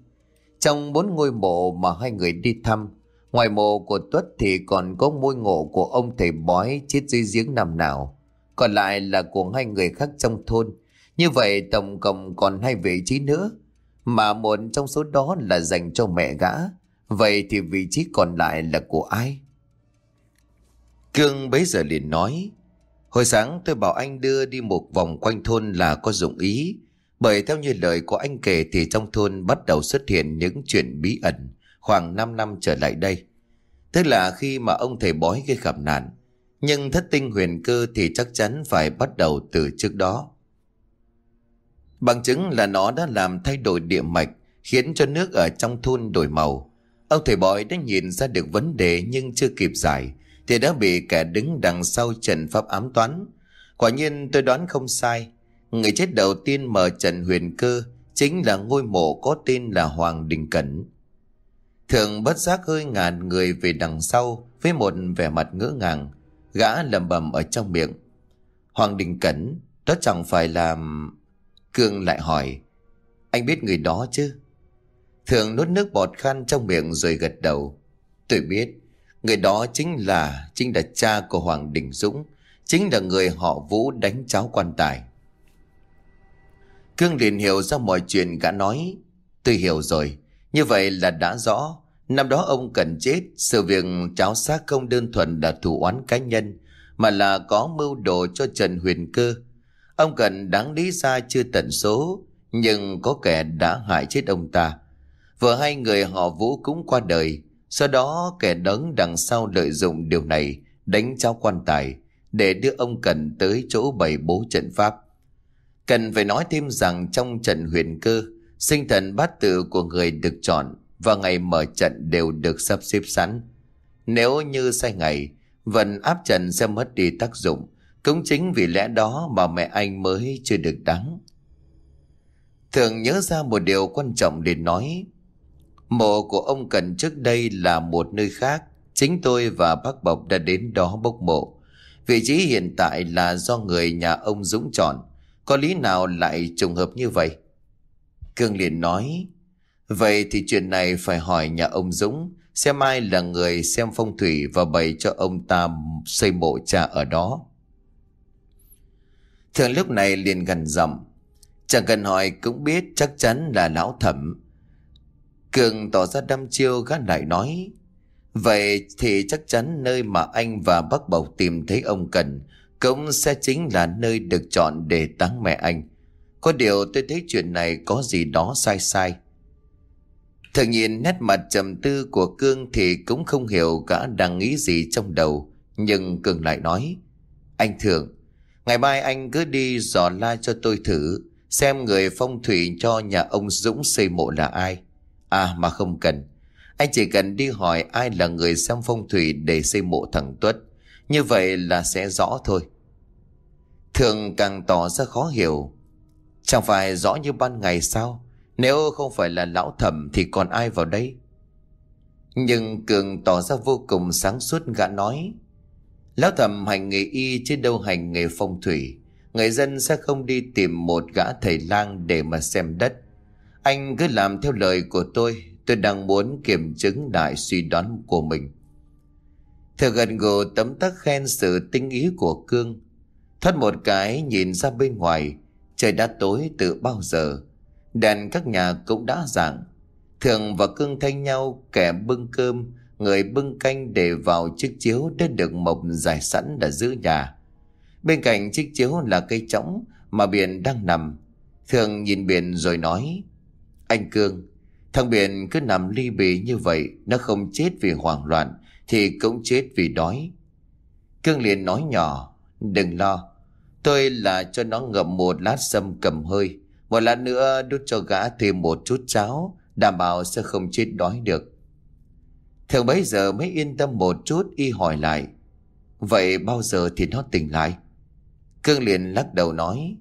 Trong bốn ngôi mộ mà hai người đi thăm, ngoài mộ của Tuất thì còn có ngôi ngộ của ông thầy bói chết dưới giếng năm nào. Còn lại là của hai người khác trong thôn. Như vậy tổng cộng còn hai vị trí nữa, mà một trong số đó là dành cho mẹ gã. Vậy thì vị trí còn lại là của ai? Cương bấy giờ liền nói, Hồi sáng tôi bảo anh đưa đi một vòng quanh thôn là có dụng ý, bởi theo như lời của anh kể thì trong thôn bắt đầu xuất hiện những chuyện bí ẩn khoảng 5 năm trở lại đây. Tức là khi mà ông thầy bói gây gặp nạn, nhưng thất tinh huyền cơ thì chắc chắn phải bắt đầu từ trước đó. Bằng chứng là nó đã làm thay đổi địa mạch, khiến cho nước ở trong thôn đổi màu. Ông thầy bói đã nhìn ra được vấn đề nhưng chưa kịp giải, thì đã bị kẻ đứng đằng sau trận pháp ám toán. Quả nhiên tôi đoán không sai. Người chết đầu tiên mở trận huyền cơ chính là ngôi mộ có tên là Hoàng Đình Cẩn. Thường bất giác hơi ngàn người về đằng sau với một vẻ mặt ngỡ ngàng, gã lầm bầm ở trong miệng. Hoàng Đình Cẩn, đó chẳng phải là... Cương lại hỏi, anh biết người đó chứ? Thường nuốt nước bọt khan trong miệng rồi gật đầu. Tôi biết, Người đó chính là chính là cha của Hoàng Đình Dũng, chính là người họ Vũ đánh cháu quan tài. Cương liền hiểu ra mọi chuyện gã nói. Tôi hiểu rồi, như vậy là đã rõ. Năm đó ông cần chết, sự việc cháu xác không đơn thuần là thủ oán cá nhân, mà là có mưu đồ cho Trần Huyền Cơ. Ông cần đáng lý ra chưa tận số, nhưng có kẻ đã hại chết ông ta. Vừa hai người họ Vũ cũng qua đời, sau đó kẻ đấng đằng sau lợi dụng điều này đánh cháu quan tài để đưa ông Cần tới chỗ bày bố trận pháp. Cần phải nói thêm rằng trong trận huyền cơ, sinh thần bát tự của người được chọn và ngày mở trận đều được sắp xếp sẵn. Nếu như sai ngày, vận áp trận sẽ mất đi tác dụng. Cũng chính vì lẽ đó mà mẹ anh mới chưa được đắng. Thường nhớ ra một điều quan trọng để nói. Mộ của ông Cần trước đây là một nơi khác. Chính tôi và bác Bộc đã đến đó bốc mộ. Vị trí hiện tại là do người nhà ông Dũng chọn. Có lý nào lại trùng hợp như vậy? Cương liền nói, Vậy thì chuyện này phải hỏi nhà ông Dũng, xem ai là người xem phong thủy và bày cho ông ta xây mộ cha ở đó. Thường lúc này liền gần giọng Chẳng cần hỏi cũng biết chắc chắn là lão thẩm. Cường tỏ ra đăm chiêu gắt lại nói. Vậy thì chắc chắn nơi mà anh và bác Bộc tìm thấy ông Cần cũng sẽ chính là nơi được chọn để táng mẹ anh. Có điều tôi thấy chuyện này có gì đó sai sai. Thường nhìn nét mặt trầm tư của Cương thì cũng không hiểu gã đang nghĩ gì trong đầu. Nhưng Cương lại nói. Anh Thường, ngày mai anh cứ đi dò la cho tôi thử. Xem người phong thủy cho nhà ông Dũng xây mộ là ai. À mà không cần. Anh chỉ cần đi hỏi ai là người xem phong thủy để xây mộ thằng Tuất. Như vậy là sẽ rõ thôi. Thường càng tỏ ra khó hiểu. Chẳng phải rõ như ban ngày sao? Nếu không phải là lão thẩm thì còn ai vào đây? Nhưng Cường tỏ ra vô cùng sáng suốt gã nói. Lão thẩm hành nghề y chứ đâu hành nghề phong thủy. Người dân sẽ không đi tìm một gã thầy lang để mà xem đất. Anh cứ làm theo lời của tôi. Tôi đang muốn kiểm chứng lại suy đoán của mình. Thừa gần gù tấm tắc khen sự tinh ý của Cương. Thoát một cái nhìn ra bên ngoài, trời đã tối từ bao giờ. Đèn các nhà cũng đã dạng. Thường và Cương thay nhau kẻ bưng cơm, người bưng canh để vào chiếc chiếu đã được mộc dài sẵn đã giữ nhà. Bên cạnh chiếc chiếu là cây trống mà biển đang nằm. Thường nhìn biển rồi nói, Anh Cương, thằng biển cứ nằm ly bì như vậy, nó không chết vì hoảng loạn, thì cũng chết vì đói. Cương liền nói nhỏ, đừng lo, tôi là cho nó ngậm một lát sâm cầm hơi, một lát nữa đút cho gã thêm một chút cháo, đảm bảo sẽ không chết đói được. Thường bấy giờ mới yên tâm một chút y hỏi lại, vậy bao giờ thì nó tỉnh lại? Cương liền lắc đầu nói,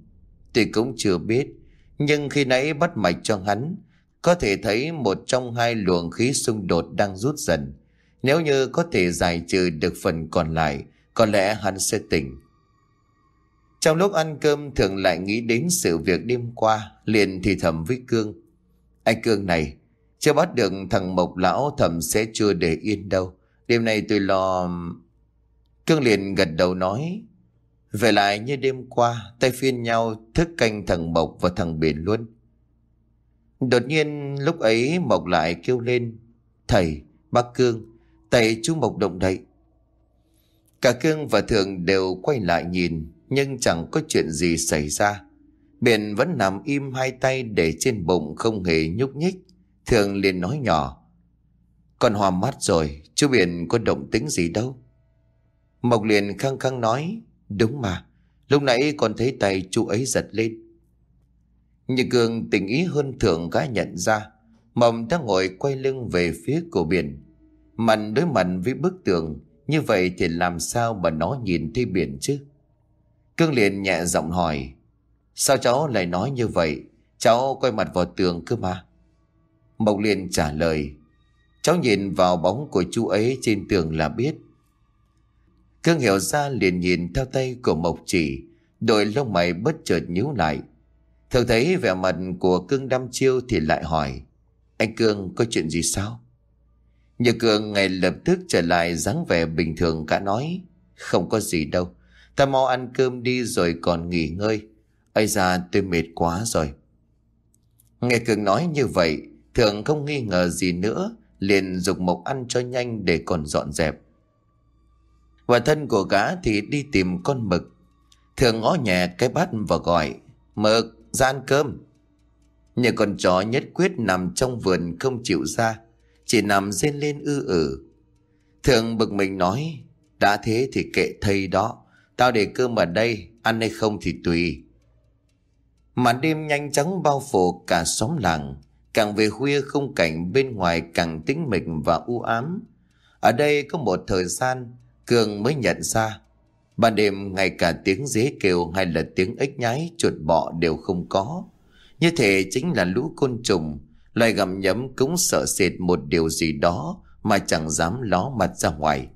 tôi cũng chưa biết, nhưng khi nãy bắt mạch cho hắn, có thể thấy một trong hai luồng khí xung đột đang rút dần. Nếu như có thể giải trừ được phần còn lại, có lẽ hắn sẽ tỉnh. Trong lúc ăn cơm thường lại nghĩ đến sự việc đêm qua, liền thì thầm với Cương. Anh Cương này, chưa bắt được thằng Mộc Lão thầm sẽ chưa để yên đâu. Đêm nay tôi lo... Cương liền gật đầu nói, về lại như đêm qua, tay phiên nhau thức canh thằng Mộc và thằng Biển luôn. Đột nhiên lúc ấy Mộc lại kêu lên, Thầy, bác Cương, tay chú Mộc động đậy. Cả Cương và Thường đều quay lại nhìn, nhưng chẳng có chuyện gì xảy ra. Biển vẫn nằm im hai tay để trên bụng không hề nhúc nhích. Thường liền nói nhỏ. Con hòa mắt rồi, chú Biển có động tính gì đâu. Mộc liền khăng khăng nói. Đúng mà, lúc nãy con thấy tay chú ấy giật lên. nhật Cường tình ý hơn thường gã nhận ra. Mộng đang ngồi quay lưng về phía cổ biển. Mặt đối mặt với bức tường. Như vậy thì làm sao mà nó nhìn thấy biển chứ? Cương liền nhẹ giọng hỏi. Sao cháu lại nói như vậy? Cháu quay mặt vào tường cơ mà. Mộc liền trả lời. Cháu nhìn vào bóng của chú ấy trên tường là biết. Cương hiểu ra liền nhìn theo tay của Mộc chỉ, đôi lông mày bất chợt nhíu lại. Thường thấy vẻ mặt của Cương đăm chiêu thì lại hỏi, anh Cương có chuyện gì sao? nhờ Cương ngay lập tức trở lại dáng vẻ bình thường cả nói, không có gì đâu, ta mau ăn cơm đi rồi còn nghỉ ngơi. Ây ra tôi mệt quá rồi. Nghe Cương nói như vậy, Thường không nghi ngờ gì nữa, liền dục Mộc ăn cho nhanh để còn dọn dẹp. Và thân của gã thì đi tìm con mực. Thường ngó nhẹ cái bát và gọi. Mực, ra ăn cơm. Nhưng con chó nhất quyết nằm trong vườn không chịu ra. Chỉ nằm rên lên ư ử. Thường bực mình nói. Đã thế thì kệ thầy đó. Tao để cơm ở đây, ăn hay không thì tùy. Màn đêm nhanh chóng bao phủ cả xóm làng. Càng về khuya khung cảnh bên ngoài càng tĩnh mịch và u ám. Ở đây có một thời gian Cường mới nhận ra Ban đêm ngay cả tiếng dế kêu hay là tiếng ếch nhái chuột bọ đều không có. Như thế chính là lũ côn trùng, loài gặm nhấm cũng sợ sệt một điều gì đó mà chẳng dám ló mặt ra ngoài.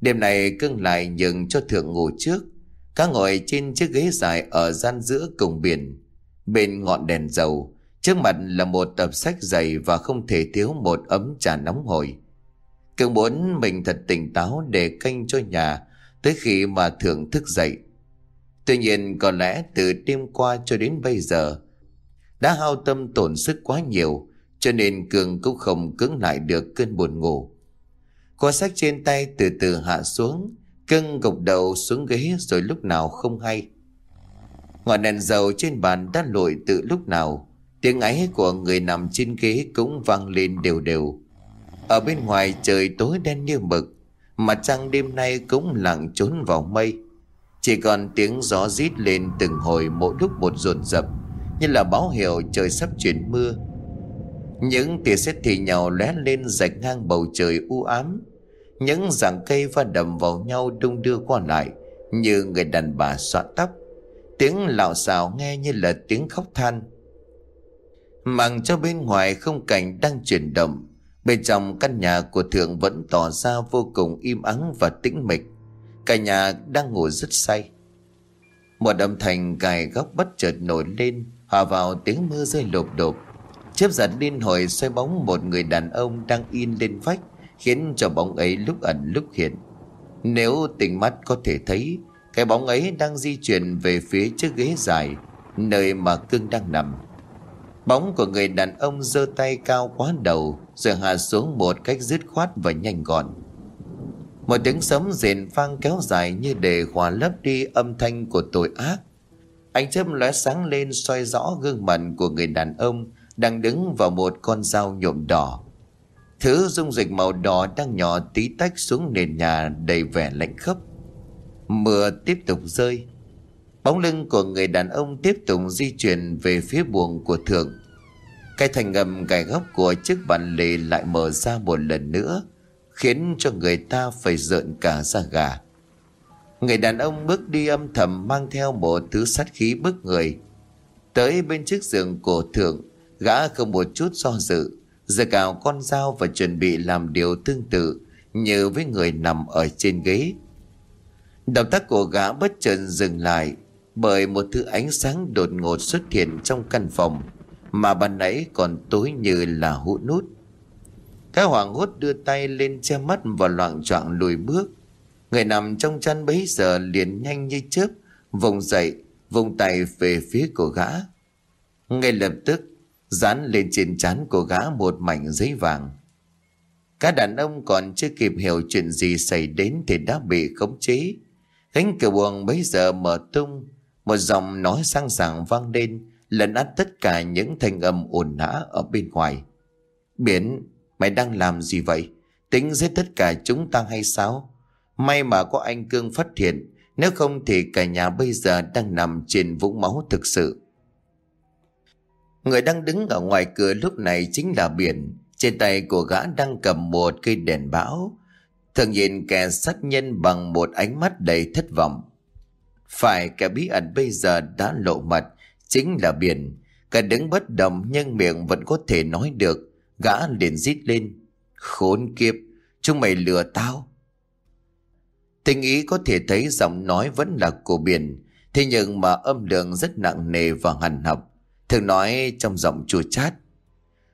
Đêm này cưng lại nhường cho thượng ngủ trước, cá ngồi trên chiếc ghế dài ở gian giữa cổng biển. Bên ngọn đèn dầu, trước mặt là một tập sách dày và không thể thiếu một ấm trà nóng hổi. cường muốn mình thật tỉnh táo để canh cho nhà tới khi mà thưởng thức dậy. Tuy nhiên có lẽ từ đêm qua cho đến bây giờ đã hao tâm tổn sức quá nhiều cho nên Cường cũng không cứng lại được cơn buồn ngủ. Có sách trên tay từ từ hạ xuống, cưng gục đầu xuống ghế rồi lúc nào không hay. Ngọn đèn dầu trên bàn đã lội từ lúc nào, tiếng ấy của người nằm trên ghế cũng vang lên đều đều. Ở bên ngoài trời tối đen như mực, Mặt trăng đêm nay cũng lặng trốn vào mây. Chỉ còn tiếng gió rít lên từng hồi mỗi lúc một dồn dập Như là báo hiệu trời sắp chuyển mưa. Những tia sét thì nhào lóe lên rạch ngang bầu trời u ám. Những rặng cây va đầm vào nhau đung đưa qua lại Như người đàn bà xõa tóc. Tiếng lạo xào nghe như là tiếng khóc than. Màng cho bên ngoài không cảnh đang chuyển động Bên trong căn nhà của thượng vẫn tỏ ra vô cùng im ắng và tĩnh mịch. Cả nhà đang ngủ rất say. Một âm thanh cài góc bất chợt nổi lên, hòa vào tiếng mưa rơi lộp đột. Chớp giật liên hồi xoay bóng một người đàn ông đang in lên vách, khiến cho bóng ấy lúc ẩn lúc hiện. Nếu tình mắt có thể thấy, cái bóng ấy đang di chuyển về phía chiếc ghế dài, nơi mà cưng đang nằm. Bóng của người đàn ông giơ tay cao quá đầu, Rồi hạ xuống một cách dứt khoát và nhanh gọn. Một tiếng sấm rền vang kéo dài Như để hòa lấp đi âm thanh của tội ác. Ánh chớp lóe sáng lên soi rõ gương mặt của người đàn ông Đang đứng vào một con dao nhộm đỏ. Thứ dung dịch màu đỏ đang nhỏ tí tách xuống nền nhà đầy vẻ lạnh khốc. Mưa tiếp tục rơi. Bóng lưng của người đàn ông tiếp tục di chuyển về phía buồng của thượng. Cái thành ngầm gai góc của chiếc bàn lề lại mở ra một lần nữa, khiến cho người ta phải rợn cả da gà. Người đàn ông bước đi âm thầm mang theo một thứ sát khí bức người. Tới bên chiếc giường của thượng, gã không một chút do dự, giơ cào con dao và chuẩn bị làm điều tương tự như với người nằm ở trên ghế. Động tác của gã bất chợt dừng lại bởi một thứ ánh sáng đột ngột xuất hiện trong căn phòng mà ban nãy còn tối như là hũ nút. Cái hoàng hốt đưa tay lên che mắt và loạn choạng lùi bước. Người nằm trong chăn bấy giờ liền nhanh như chớp, vùng dậy, vùng tay về phía của gã. Ngay lập tức, dán lên trên trán của gã một mảnh giấy vàng. Các đàn ông còn chưa kịp hiểu chuyện gì xảy đến thì đã bị khống chế. Cánh cửa buồng bấy giờ mở tung, một giọng nói sang sảng vang lên lấn át tất cả những thanh âm ồn nã ở bên ngoài. Biển, mày đang làm gì vậy? Tính giết tất cả chúng ta hay sao? May mà có anh Cương phát hiện, nếu không thì cả nhà bây giờ đang nằm trên vũng máu thực sự. Người đang đứng ở ngoài cửa lúc này chính là Biển. Trên tay của gã đang cầm một cây đèn bão. Thường nhìn kẻ sát nhân bằng một ánh mắt đầy thất vọng. Phải kẻ bí ẩn bây giờ đã lộ mặt, Chính là biển. Cả đứng bất động nhưng miệng vẫn có thể nói được, Gã liền rít lên, Khốn kiếp, Chúng mày lừa tao. Tình ý có thể thấy giọng nói vẫn là của biển, Thế nhưng mà âm lượng rất nặng nề và hằn học. Thường nói trong giọng chua chát,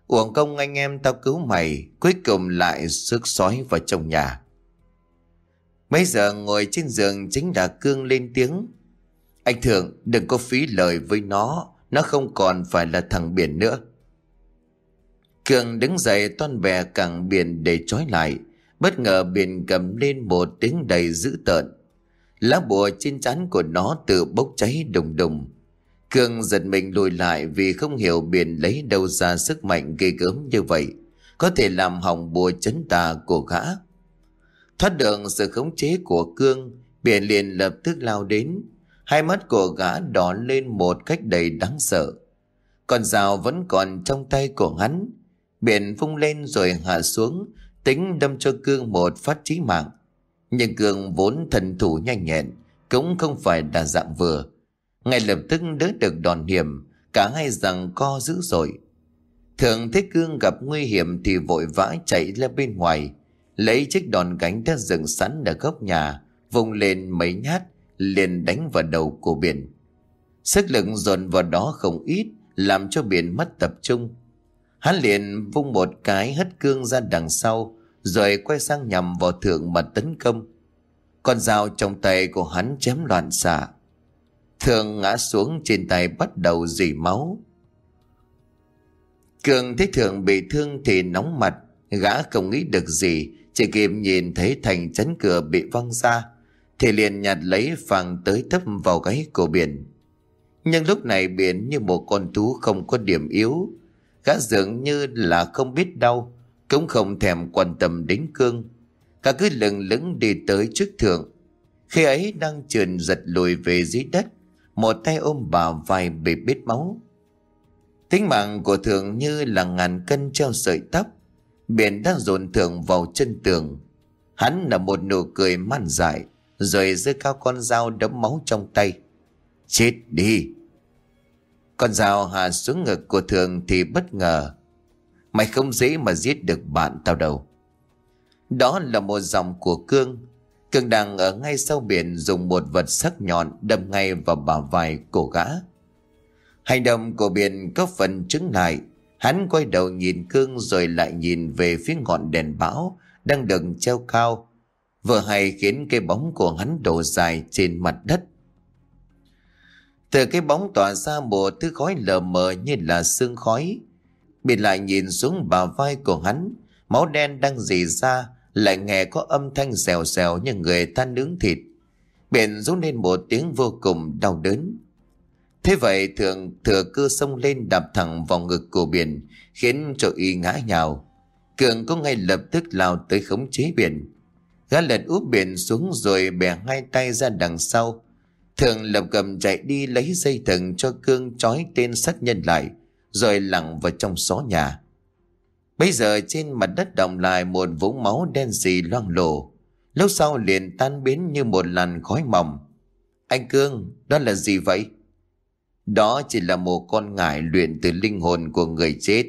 Uổng công anh em tao cứu mày, Cuối cùng lại sức sói vào trong nhà. Mấy giờ ngồi trên giường chính là Cương lên tiếng. Anh Thượng đừng có phí lời với nó, nó không còn phải là thằng biển nữa. Cương đứng dậy toan bè cẳng biển để trói lại. Bất ngờ biển cầm lên một tiếng đầy dữ tợn. Lá bùa trên chán của nó tự bốc cháy đùng đùng. Cương giật mình lùi lại vì không hiểu biển lấy đâu ra sức mạnh ghê gớm như vậy. Có thể làm hỏng bùa chấn tà của gã. Thoát được sự khống chế của cương, biển liền lập tức lao đến. Hai mắt của gã đỏ lên một cách đầy đáng sợ. Con dao vẫn còn trong tay của hắn. Biển vung lên rồi hạ xuống, tính đâm cho cương một phát chí mạng. Nhưng cương vốn thần thủ nhanh nhẹn, cũng không phải là dạng vừa. Ngay lập tức đỡ được đòn hiểm, cả hai rằng co dữ dội. Thường thấy cương gặp nguy hiểm thì vội vã chạy ra bên ngoài, lấy chiếc đòn gánh đã dựng sẵn ở góc nhà, vùng lên mấy nhát, liền đánh vào đầu của biển. Sức lực dồn vào đó không ít, làm cho biển mất tập trung. Hắn liền vung một cái hất cương ra đằng sau, rồi quay sang nhằm vào thượng mà tấn công. Con dao trong tay của hắn chém loạn xạ. Thường ngã xuống trên tay bắt đầu dỉ máu. Cường thấy thường bị thương thì nóng mặt, gã không nghĩ được gì, chỉ kịp nhìn thấy thành chắn cửa bị văng ra, thì liền nhặt lấy phàng tới thấp vào gáy của biển. Nhưng lúc này biển như một con thú không có điểm yếu, gã dường như là không biết đau, cũng không thèm quan tâm đến cương. Cả cứ lừng lững đi tới trước thượng. Khi ấy đang trườn giật lùi về dưới đất, một tay ôm bà vai bị bít máu. Tính mạng của thượng như là ngàn cân treo sợi tóc, biển đang dồn thường vào chân tường. Hắn là một nụ cười man dại, rồi giơ cao con dao đấm máu trong tay. Chết đi! Con dao hạ xuống ngực của thường thì bất ngờ. Mày không dễ mà giết được bạn tao đâu. Đó là một dòng của cương. Cương đang ở ngay sau biển dùng một vật sắc nhọn đâm ngay vào bả vai cổ gã. Hành động của biển có phần chứng lại. Hắn quay đầu nhìn cương rồi lại nhìn về phía ngọn đèn bão đang được treo cao. Vừa hay khiến cái bóng của hắn đổ dài trên mặt đất. Từ cái bóng tỏa ra một thứ khói lờ mờ như là sương khói. Bị lại nhìn xuống bả vai của hắn, máu đen đang dì ra, lại nghe có âm thanh xèo xèo như người ta nướng thịt. Biển rú lên một tiếng vô cùng đau đớn. Thế vậy thường thừa cơ xông lên đạp thẳng vào ngực của biển, khiến cho y ngã nhào. Cường có ngay lập tức lao tới khống chế biển. Gã lật úp biển xuống rồi bẻ hai tay ra đằng sau, Thường lập cầm chạy đi lấy dây thừng cho cương trói tên sát nhân lại, rồi lặng vào trong xó nhà. Bây giờ trên mặt đất động lại một vũng máu đen xì loang lổ. Lúc sau liền tan biến như một làn khói mỏng. Anh Cương, đó là gì vậy? Đó chỉ là một con ngải luyện từ linh hồn của người chết.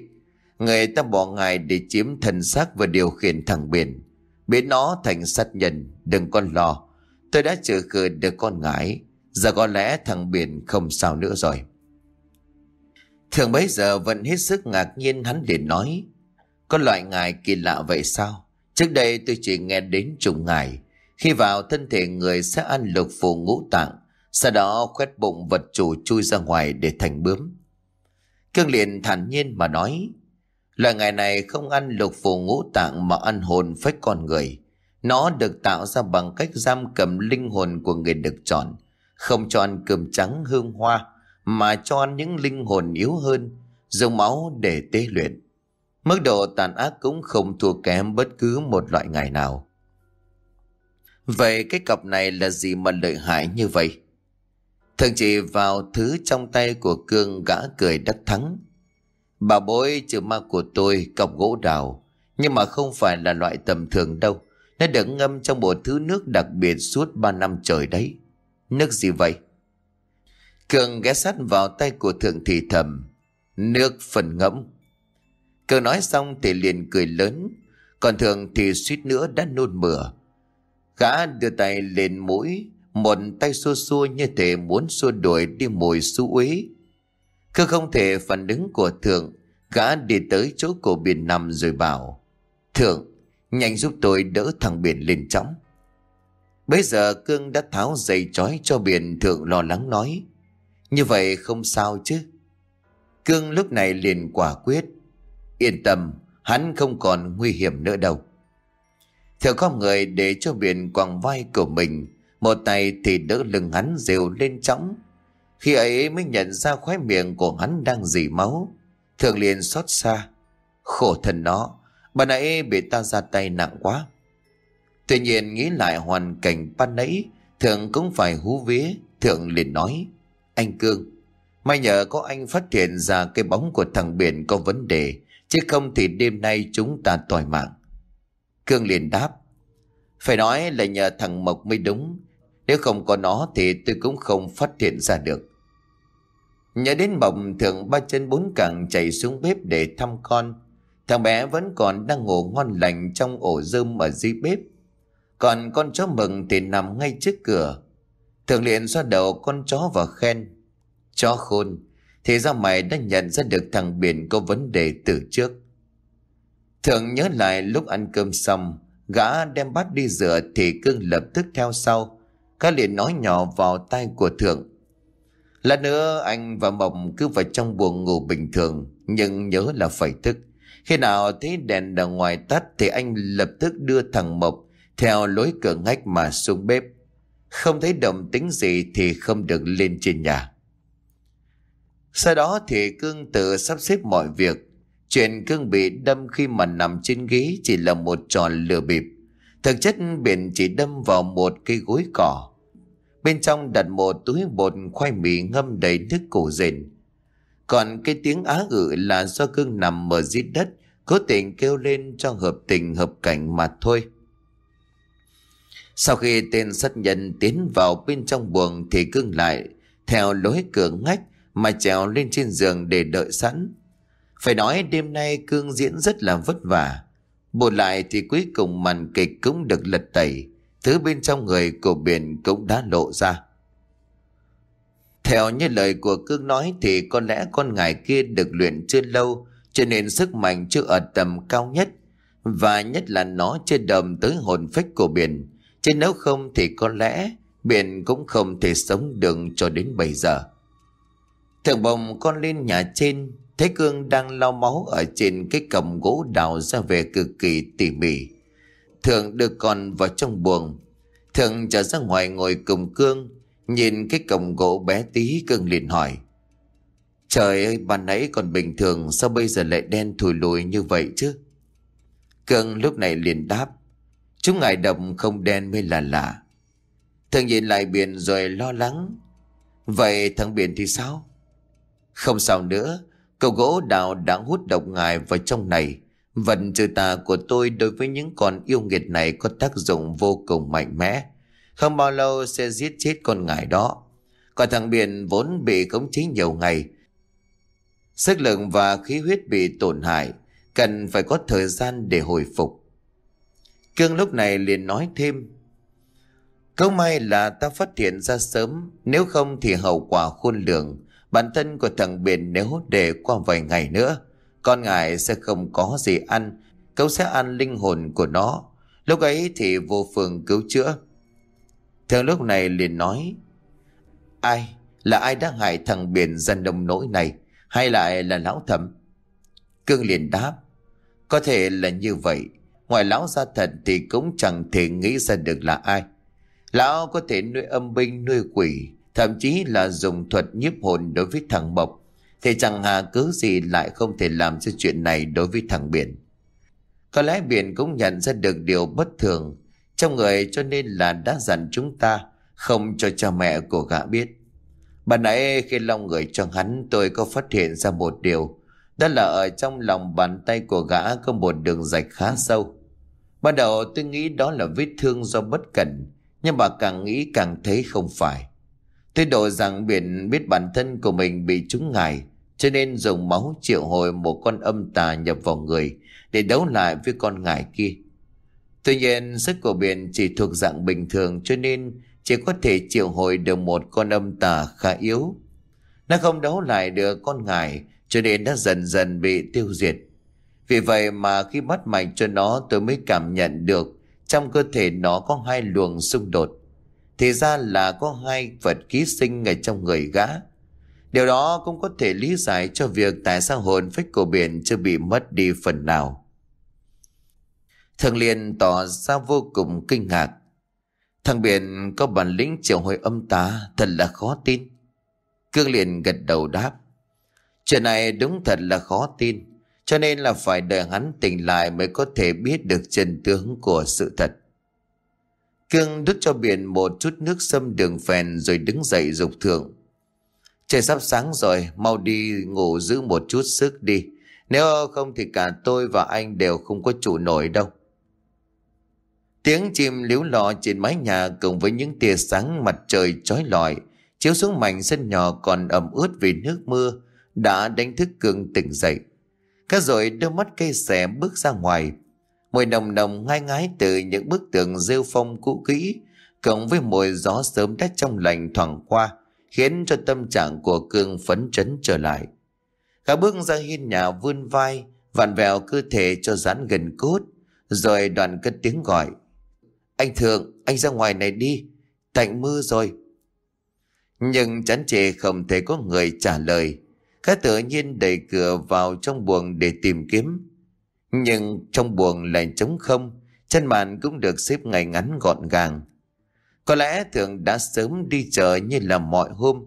Người ta bỏ ngài để chiếm thân xác và điều khiển thằng biển. Biến nó thành sát nhân, đừng con lo. Tôi đã trừ khử được con ngải. Giờ có lẽ thằng Biển không sao nữa rồi. Thường bấy giờ vẫn hết sức ngạc nhiên hắn liền nói. Có loại ngài kỳ lạ vậy sao? Trước đây tôi chỉ nghe đến trùng ngài. Khi vào thân thể người sẽ ăn lục phù ngũ tạng. Sau đó khoét bụng vật chủ chui ra ngoài để thành bướm. Cương liền thản nhiên mà nói. loài ngày này không ăn lục phù ngũ tạng mà ăn hồn phách con người. Nó được tạo ra bằng cách giam cầm linh hồn của người được chọn không cho ăn cơm trắng hương hoa, mà cho ăn những linh hồn yếu hơn, dùng máu để tế luyện. Mức độ tàn ác cũng không thua kém bất cứ một loại ngày nào. Vậy cái cặp này là gì mà lợi hại như vậy? Thường chỉ vào thứ trong tay của cương gã cười đắc thắng. Bà bối trừ ma của tôi cọc gỗ đào, nhưng mà không phải là loại tầm thường đâu. Nó được ngâm trong một thứ nước đặc biệt suốt ba năm trời đấy. Nước gì vậy? Cường ghé sát vào tay của thượng thị thầm. Nước phần ngẫm. Cường nói xong thì liền cười lớn. Còn thường thì suýt nữa đã nôn mửa. Gã đưa tay lên mũi. Một tay xua xua như thể muốn xua đuổi đi mùi xú uế. Cơ không thể phản ứng của thượng. Gã đi tới chỗ cổ biển nằm rồi bảo. Thượng, nhanh giúp tôi đỡ thằng biển lên chóng. Bây giờ Cương đã tháo dây chói cho biển thượng lo lắng nói. Như vậy không sao chứ. Cương lúc này liền quả quyết. Yên tâm, hắn không còn nguy hiểm nữa đâu. Theo có người để cho biển quàng vai của mình, một tay thì đỡ lưng hắn rều lên chóng. Khi ấy mới nhận ra khóe miệng của hắn đang dì máu. Thường liền xót xa. Khổ thân nó, bà nãy bị ta ra tay nặng quá. Tuy nhiên nghĩ lại hoàn cảnh ban nãy, Thượng cũng phải hú vía, Thượng liền nói, anh Cương, May nhờ có anh phát hiện ra cái bóng của thằng Biển có vấn đề, chứ không thì đêm nay chúng ta tỏi mạng. Cương liền đáp, phải nói là nhờ thằng Mộc mới đúng, nếu không có nó thì tôi cũng không phát hiện ra được. Nhớ đến mộng thường ba chân bốn cẳng chạy xuống bếp để thăm con. Thằng bé vẫn còn đang ngủ ngon lành trong ổ rơm ở dưới bếp. Còn con chó mừng thì nằm ngay trước cửa. Thường liền xoa đầu con chó và khen. Chó khôn, thì ra mày đã nhận ra được thằng Biển có vấn đề từ trước. Thường nhớ lại lúc ăn cơm xong, gã đem bát đi rửa thì cưng lập tức theo sau. Cá liền nói nhỏ vào tai của Thượng. Lát nữa anh và Mộng cứ vào trong buồng ngủ bình thường, nhưng nhớ là phải thức. Khi nào thấy đèn đằng ngoài tắt thì anh lập tức đưa thằng Mộc theo lối cửa ngách mà xuống bếp. Không thấy động tính gì thì không được lên trên nhà. Sau đó thì Cương tự sắp xếp mọi việc. Chuyện Cương bị đâm khi mà nằm trên ghế chỉ là một tròn lừa bịp. Thực chất biển chỉ đâm vào một cây gối cỏ. Bên trong đặt một túi bột khoai mì ngâm đầy nước cổ rền. Còn cái tiếng á ử là do Cương nằm ở dưới đất, cố tình kêu lên cho hợp tình hợp cảnh mà thôi. Sau khi tên sát nhân tiến vào bên trong buồng thì Cương lại theo lối cửa ngách mà trèo lên trên giường để đợi sẵn. Phải nói đêm nay Cương diễn rất là vất vả. Bù lại thì cuối cùng màn kịch cũng được lật tẩy, thứ bên trong người của biển cũng đã lộ ra. Theo như lời của Cương nói thì có lẽ con ngài kia được luyện chưa lâu, cho nên sức mạnh chưa ở tầm cao nhất, và nhất là nó chưa đầm tới hồn phách của biển. Chứ nếu không thì có lẽ biển cũng không thể sống được cho đến bây giờ. Thượng bồng con lên nhà trên, Thấy Cương đang lau máu ở trên cái cầm gỗ đào ra về cực kỳ tỉ mỉ. Thượng đưa con vào trong buồng. Thượng trở ra ngoài ngồi cùng Cương. Nhìn cái cổng gỗ bé tí Cương liền hỏi. Trời ơi, ban nãy còn bình thường, sao bây giờ lại đen thùi lùi như vậy chứ? Cương lúc này liền đáp. Chúng ngài đậm không đen mới là lạ. Thường nhìn lại biển rồi lo lắng. Vậy thằng biển thì sao? Không sao nữa, cầu gỗ đào đã hút độc ngài vào trong này vận trừ tà của tôi đối với những con yêu nghiệt này có tác dụng vô cùng mạnh mẽ. Không bao lâu sẽ giết chết con ngài đó. Còn thằng Biển vốn bị khống chế nhiều ngày. Sức lực và khí huyết bị tổn hại, cần phải có thời gian để hồi phục. Cương lúc này liền nói thêm. Câu may là ta phát hiện ra sớm, nếu không thì hậu quả khôn lường. Bản thân của thằng Biển nếu để qua vài ngày nữa, con ngài sẽ không có gì ăn, cậu sẽ ăn linh hồn của nó. Lúc ấy thì vô phương cứu chữa. Thường lúc này liền nói, Ai? Là ai đã hại thằng Biển dân đông nỗi này? Hay lại là lão thẩm? Cương liền đáp, có thể là như vậy. Ngoài lão ra thật thì cũng chẳng thể nghĩ ra được là ai. Lão có thể nuôi âm binh, nuôi quỷ, thậm chí là dùng thuật nhiếp hồn đối với thằng Mộc, thì chẳng hà cứ gì lại không thể làm cho chuyện này đối với thằng Biển. Có lẽ Biển cũng nhận ra được điều bất thường trong người cho nên là đã dặn chúng ta không cho cha mẹ của gã biết. Bà nãy khi long người cho hắn tôi có phát hiện ra một điều, đó là ở trong lòng bàn tay của gã có một đường rạch khá sâu. Ban đầu tôi nghĩ đó là vết thương do bất cẩn, nhưng bà càng nghĩ càng thấy không phải. Tôi đổ rằng biển biết bản thân của mình bị trúng ngài, cho nên dùng máu triệu hồi một con âm tà nhập vào người để đấu lại với con ngải kia. Tuy nhiên, sức của biển chỉ thuộc dạng bình thường cho nên chỉ có thể triệu hồi được một con âm tà khá yếu. Nó không đấu lại được con ngải cho nên nó dần dần bị tiêu diệt. Vì vậy mà khi bắt mạch cho nó, tôi mới cảm nhận được trong cơ thể nó có hai luồng xung đột. Thì ra là có hai vật ký sinh ở trong người gã. Điều đó cũng có thể lý giải cho việc tại sao hồn phách của biển chưa bị mất đi phần nào. Thường liền tỏ ra vô cùng kinh ngạc. Thằng biển có bản lĩnh triệu hồi âm tá thật là khó tin. Cương liền gật đầu đáp. Chuyện này đúng thật là khó tin. Cho nên là phải đợi hắn tỉnh lại mới có thể biết được chân tướng của sự thật. Cương đút cho biển một chút nước xâm đường phèn rồi đứng dậy dục thượng. Trời sắp sáng rồi, mau đi ngủ giữ một chút sức đi. Nếu không thì cả tôi và anh đều không có trụ nổi đâu. Tiếng chim líu lò trên mái nhà cùng với những tia sáng mặt trời chói lọi chiếu xuống mảnh sân nhỏ còn ẩm ướt vì nước mưa đã đánh thức cường tỉnh dậy. Các rồi đôi mắt cây xẻ bước ra ngoài. Mùi nồng nồng ngai ngái từ những bức tường rêu phong cũ kỹ cộng với mùi gió sớm đã trong lành thoảng qua khiến cho tâm trạng của cương phấn chấn trở lại. Gã bước ra hiên nhà vươn vai, vặn vẹo cơ thể cho dán gần cốt, rồi đoàn cất tiếng gọi. Anh Thượng, anh ra ngoài này đi, tạnh mưa rồi. Nhưng chán chề không thể có người trả lời. Gã tự nhiên đẩy cửa vào trong buồng để tìm kiếm. Nhưng trong buồng lại trống không, chân màn cũng được xếp ngay ngắn gọn gàng. Có lẽ Thượng đã sớm đi chợ như là mọi hôm.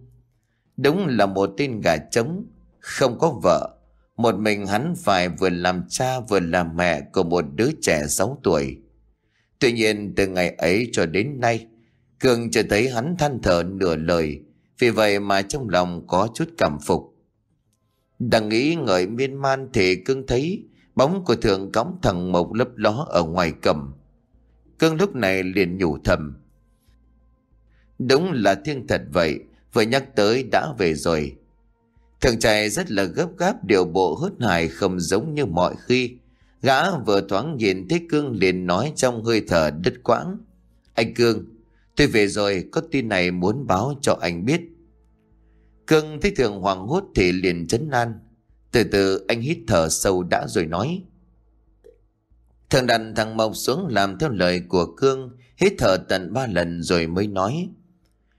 Đúng là một tên gà trống, không có vợ. Một mình hắn phải vừa làm cha vừa làm mẹ của một đứa trẻ 6 tuổi. Tuy nhiên từ ngày ấy cho đến nay, Cường chưa thấy hắn than thở nửa lời, vì vậy mà trong lòng có chút cảm phục. Đang nghĩ ngợi miên man thì Cương thấy bóng của thượng cõng thằng Mộc lấp ló ở ngoài cầm. Cương lúc này liền nhủ thầm. Đúng là thiêng thật vậy, vừa nhắc tới đã về rồi. thằng trai rất là gấp gáp điều bộ hớt hải không giống như mọi khi. Gã vừa thoáng nhìn thấy Cương liền nói trong hơi thở đứt quãng. Anh Cương, tôi về rồi, có tin này muốn báo cho anh biết. Cương thấy thường hoàng hốt thì liền chấn an. Từ từ anh hít thở sâu đã rồi nói. Thường đặt thằng Mộc xuống làm theo lời của Cương, hít thở tận ba lần rồi mới nói.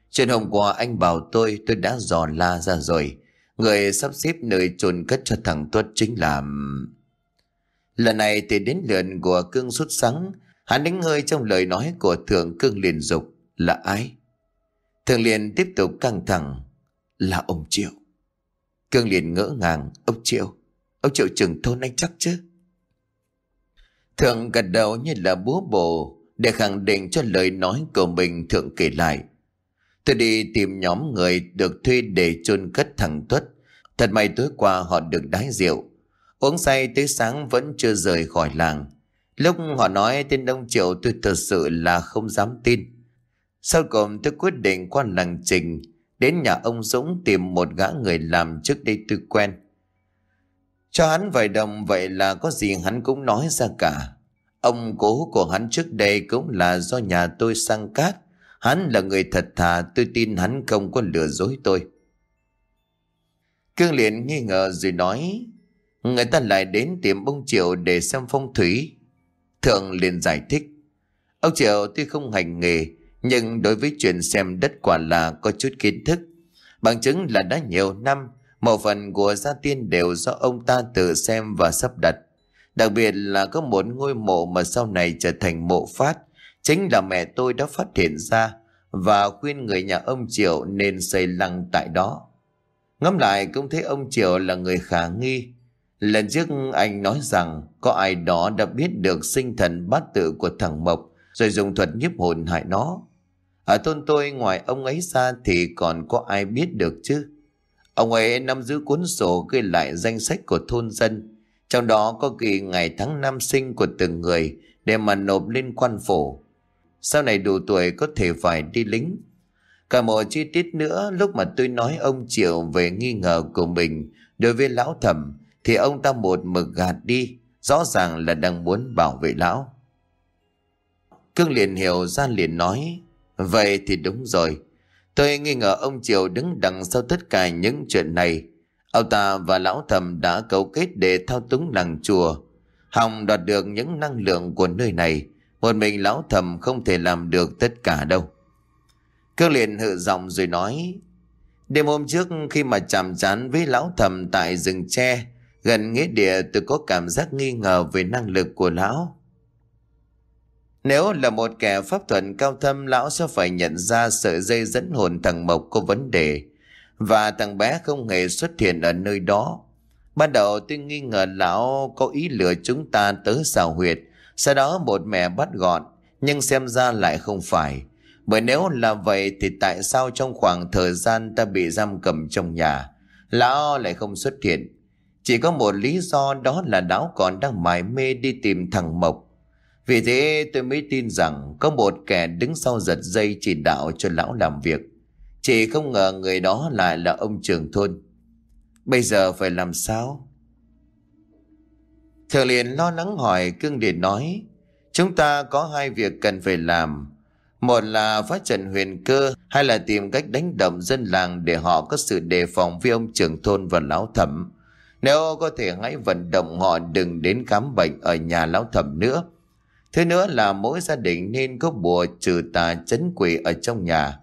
Chuyện hôm qua anh bảo tôi tôi đã dò la ra rồi. Người sắp xếp nơi chôn cất cho thằng Tuất chính là... Lần này thì đến lượt của Cương xuất sáng, hắn đánh hơi trong lời nói của Thượng Cương liền dục là ai? thượng liền tiếp tục căng thẳng là ông Triệu. Cương liền ngỡ ngàng, ông Triệu, ông Triệu trưởng thôn anh chắc chứ? Thượng gật đầu như là búa bổ để khẳng định cho lời nói của mình Thượng kể lại. Tôi đi tìm nhóm người được thuê để chôn cất thằng Tuất. Thật may tối qua họ được đái rượu. Uống say tới sáng vẫn chưa rời khỏi làng. Lúc họ nói tên Đông Triệu tôi thật sự là không dám tin. Sau cùng tôi quyết định qua làng trình, đến nhà ông Dũng tìm một gã người làm trước đây tôi quen. Cho hắn vài đồng vậy là có gì hắn cũng nói ra cả. Ông cố của hắn trước đây cũng là do nhà tôi sang cát Hắn là người thật thà, tôi tin hắn không có lừa dối tôi. Cương liền nghi ngờ rồi nói, Người ta lại đến tìm ông Triệu để xem phong thủy. Thượng liền giải thích, Ông Triệu tuy không hành nghề, nhưng đối với chuyện xem đất quả là có chút kiến thức. Bằng chứng là đã nhiều năm một phần của gia tiên đều do ông ta tự xem và sắp đặt. Đặc biệt là có một ngôi mộ mà sau này trở thành mộ phát Chính là mẹ tôi đã phát hiện ra và khuyên người nhà ông Triệu nên xây lăng tại đó. Ngắm lại cũng thấy ông Triệu là người khả nghi. Lần trước anh nói rằng có ai đó đã biết được sinh thần bát tự của thằng Mộc rồi dùng thuật nhiếp hồn hại nó. Ở thôn tôi ngoài ông ấy ra thì còn có ai biết được chứ? Ông ấy nắm giữ cuốn sổ ghi lại danh sách của thôn dân. Trong đó có ghi ngày tháng năm sinh của từng người để mà nộp lên quan phủ. Sau này đủ tuổi có thể phải đi lính. Cả một chi tiết nữa lúc mà tôi nói ông Triệu về nghi ngờ của mình đối với lão thẩm thì ông ta một mực gạt đi, rõ ràng là đang muốn bảo vệ lão. Cương liền hiểu ra liền nói, vậy thì đúng rồi. Tôi nghi ngờ ông Triệu đứng đằng sau tất cả những chuyện này. Ông ta và lão thẩm đã cấu kết để thao túng làng chùa, hòng đoạt được những năng lượng của nơi này một mình lão thầm không thể làm được tất cả đâu. Cương liền hự giọng rồi nói. Đêm hôm trước khi mà chạm chán với lão thầm tại rừng tre, gần nghĩa địa tôi có cảm giác nghi ngờ về năng lực của lão. Nếu là một kẻ pháp thuật cao thâm, lão sẽ phải nhận ra sợi dây dẫn hồn thằng Mộc có vấn đề, và thằng bé không hề xuất hiện ở nơi đó. Ban đầu tôi nghi ngờ lão có ý lừa chúng ta tới xào huyệt, sau đó một mẹ bắt gọn, nhưng xem ra lại không phải. Bởi nếu là vậy thì tại sao trong khoảng thời gian ta bị giam cầm trong nhà, lão lại không xuất hiện? Chỉ có một lý do đó là lão còn đang mải mê đi tìm thằng Mộc. Vì thế tôi mới tin rằng có một kẻ đứng sau giật dây chỉ đạo cho lão làm việc. Chỉ không ngờ người đó lại là ông trưởng thôn. Bây giờ phải làm sao? Thường liền lo lắng hỏi cương điện nói, Chúng ta có hai việc cần phải làm. Một là phát trận huyền cơ hay là tìm cách đánh động dân làng Để họ có sự đề phòng với ông trưởng thôn và lão thẩm. Nếu có thể hãy vận động họ đừng đến khám bệnh ở nhà lão thẩm nữa. Thứ nữa là mỗi gia đình nên có bùa trừ tà chấn quỷ ở trong nhà.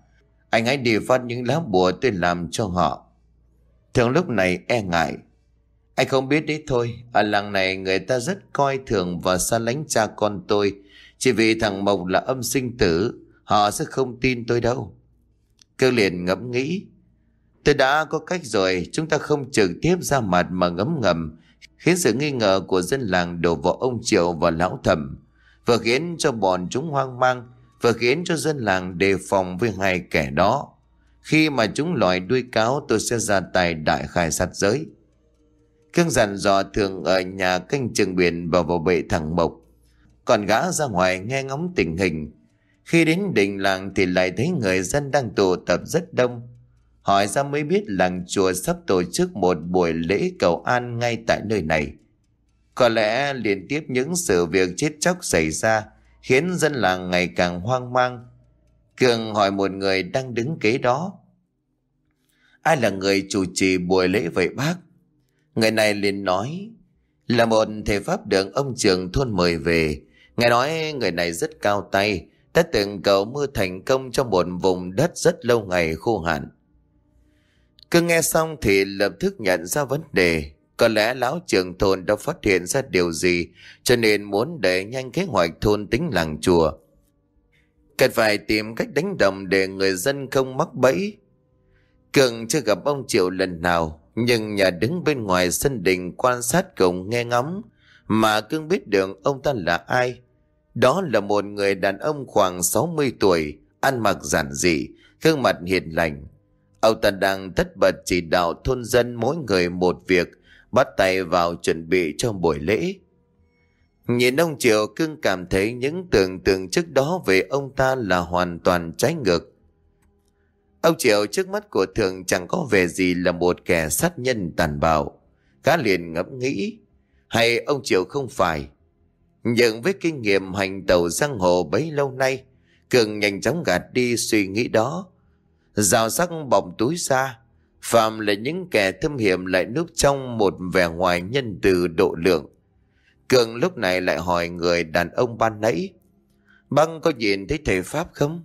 Anh hãy đi phát những lá bùa tôi làm cho họ. Thường lúc này e ngại anh không biết đấy thôi, ở làng này người ta rất coi thường và xa lánh cha con tôi. Chỉ vì thằng Mộc là âm sinh tử, họ sẽ không tin tôi đâu. Cơ liền ngẫm nghĩ. Tôi đã có cách rồi, chúng ta không trực tiếp ra mặt mà ngấm ngầm, khiến sự nghi ngờ của dân làng đổ vào ông Triệu và lão thẩm, vừa khiến cho bọn chúng hoang mang, vừa khiến cho dân làng đề phòng với hai kẻ đó. Khi mà chúng lòi đuôi cáo tôi sẽ ra tay đại khai sát giới. Cương dặn dò thường ở nhà canh trường biển và vào bệ thằng Mộc. Còn gã ra ngoài nghe ngóng tình hình. Khi đến đình làng thì lại thấy người dân đang tụ tập rất đông. Hỏi ra mới biết làng chùa sắp tổ chức một buổi lễ cầu an ngay tại nơi này. Có lẽ liên tiếp những sự việc chết chóc xảy ra khiến dân làng ngày càng hoang mang. Cường hỏi một người đang đứng kế đó. Ai là người chủ trì buổi lễ vậy bác? Người này liền nói, Là một thầy pháp được ông trường thôn mời về. Nghe nói người này rất cao tay, Đã từng cầu mưa thành công trong một vùng đất rất lâu ngày khô hạn. Cứ nghe xong thì lập tức nhận ra vấn đề. Có lẽ lão trường thôn đã phát hiện ra điều gì, Cho nên muốn để nhanh kế hoạch thôn tính làng chùa. Cần phải tìm cách đánh đồng để người dân không mắc bẫy. Cường chưa gặp ông Triệu lần nào nhưng nhà đứng bên ngoài sân đình quan sát cùng nghe ngóng, mà cưng biết được ông ta là ai. Đó là một người đàn ông khoảng 60 tuổi, ăn mặc giản dị, gương mặt hiền lành. Ông ta đang tất bật chỉ đạo thôn dân mỗi người một việc, bắt tay vào chuẩn bị cho buổi lễ. Nhìn ông Triệu cưng cảm thấy những tưởng tượng trước đó về ông ta là hoàn toàn trái ngược. Ông Triệu trước mắt của thường chẳng có vẻ gì là một kẻ sát nhân tàn bạo. Cá liền ngẫm nghĩ. Hay ông Triệu không phải. Nhưng với kinh nghiệm hành tàu giang hồ bấy lâu nay, Cường nhanh chóng gạt đi suy nghĩ đó. Rào sắc bọc túi xa, Phạm là những kẻ thâm hiểm lại núp trong một vẻ ngoài nhân từ độ lượng. Cường lúc này lại hỏi người đàn ông ban nãy. Băng có nhìn thấy thầy Pháp không?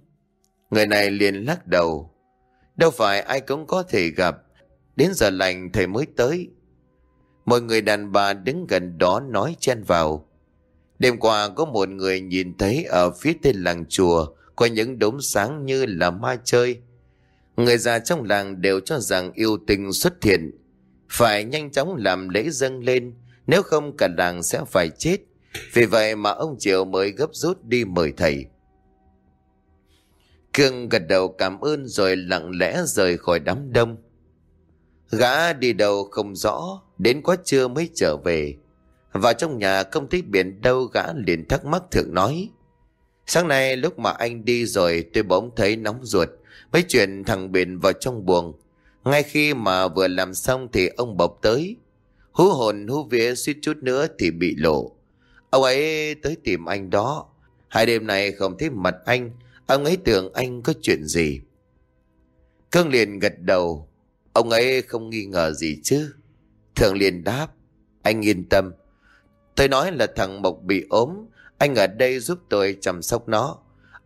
Người này liền lắc đầu. Đâu phải ai cũng có thể gặp. Đến giờ lành thầy mới tới. Một người đàn bà đứng gần đó nói chen vào. Đêm qua có một người nhìn thấy ở phía tên làng chùa, có những đốm sáng như là ma chơi. Người già trong làng đều cho rằng yêu tình xuất hiện. Phải nhanh chóng làm lễ dâng lên, nếu không cả làng sẽ phải chết. Vì vậy mà ông Triệu mới gấp rút đi mời thầy. Cương gật đầu cảm ơn rồi lặng lẽ rời khỏi đám đông. Gã đi đâu không rõ, đến quá trưa mới trở về. Vào trong nhà không thấy biển đâu gã liền thắc mắc thượng nói. Sáng nay lúc mà anh đi rồi tôi bỗng thấy nóng ruột, mấy chuyện thằng biển vào trong buồng. Ngay khi mà vừa làm xong thì ông bộc tới. Hú hồn hú vía suýt chút nữa thì bị lộ. Ông ấy tới tìm anh đó. Hai đêm này không thấy mặt anh, Ông ấy tưởng anh có chuyện gì. Cương liền gật đầu. Ông ấy không nghi ngờ gì chứ. Thường liền đáp. Anh yên tâm. Tôi nói là thằng Mộc bị ốm. Anh ở đây giúp tôi chăm sóc nó.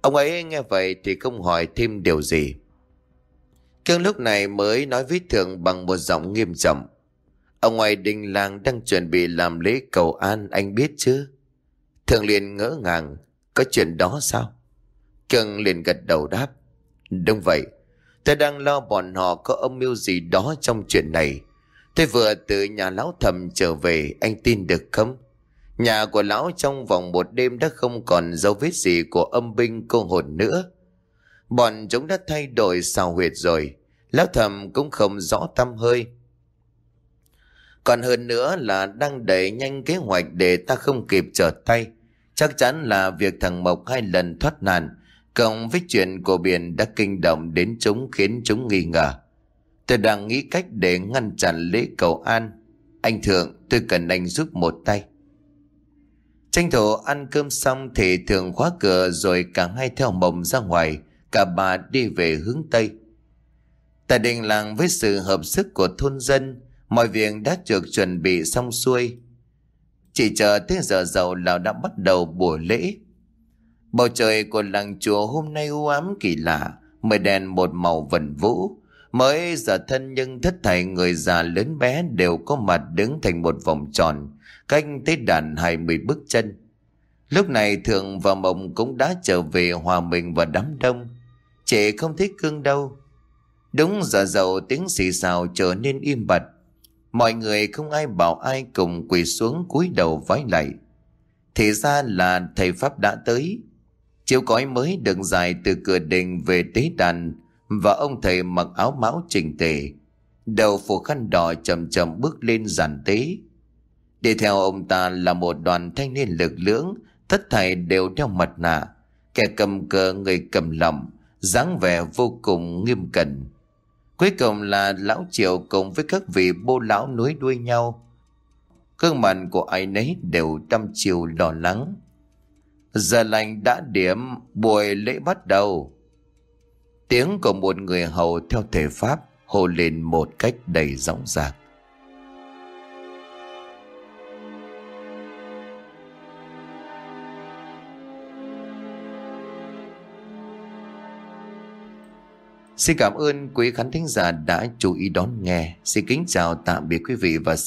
Ông ấy nghe vậy thì không hỏi thêm điều gì. Cương lúc này mới nói với Thường bằng một giọng nghiêm trọng. Ông ngoài đình làng đang chuẩn bị làm lễ cầu an, anh biết chứ? Thường liền ngỡ ngàng. Có chuyện đó sao? Cường liền gật đầu đáp. Đúng vậy, tôi đang lo bọn họ có âm mưu gì đó trong chuyện này. Tôi vừa từ nhà lão thầm trở về, anh tin được không? Nhà của lão trong vòng một đêm đã không còn dấu vết gì của âm binh cô hồn nữa. Bọn chúng đã thay đổi xào huyệt rồi. Lão thầm cũng không rõ tâm hơi. Còn hơn nữa là đang đẩy nhanh kế hoạch để ta không kịp trở tay. Chắc chắn là việc thằng Mộc hai lần thoát nạn, cộng với chuyện của biển đã kinh động đến chúng khiến chúng nghi ngờ. Tôi đang nghĩ cách để ngăn chặn lễ cầu an. Anh Thượng, tôi cần anh giúp một tay. Tranh thủ ăn cơm xong thì thường khóa cửa rồi cả hai theo mộng ra ngoài, cả bà đi về hướng Tây. Tại đình làng với sự hợp sức của thôn dân, mọi việc đã được chuẩn bị xong xuôi. Chỉ chờ tới giờ giàu là đã bắt đầu buổi lễ. Bầu trời của làng chùa hôm nay u ám kỳ lạ, mây đèn một màu vần vũ. Mới giờ thân nhưng thất thảy người già lớn bé đều có mặt đứng thành một vòng tròn, canh tới đàn hai mươi bước chân. Lúc này Thượng và Mộng cũng đã trở về hòa mình và đám đông. Chị không thấy cương đâu. Đúng giờ dậu tiếng xì xào trở nên im bặt. Mọi người không ai bảo ai cùng quỳ xuống cúi đầu vái lạy. Thì ra là thầy Pháp đã tới. Chiếu cõi mới đường dài từ cửa đình về tế đàn và ông thầy mặc áo máu chỉnh tề. Đầu phủ khăn đỏ chậm chậm bước lên giàn tế. Đi theo ông ta là một đoàn thanh niên lực lưỡng, tất thầy đều đeo mặt nạ. Kẻ cầm cờ người cầm lòng, dáng vẻ vô cùng nghiêm cẩn. Cuối cùng là lão triệu cùng với các vị bô lão nối đuôi nhau. Cương mặt của ai nấy đều tâm chiều lo lắng. Giờ lành đã điểm, buổi lễ bắt đầu. Tiếng của một người hầu theo thể pháp hô lên một cách đầy rõng rạc. Xin cảm ơn quý khán thính giả đã chú ý đón nghe. Xin kính chào tạm biệt quý vị và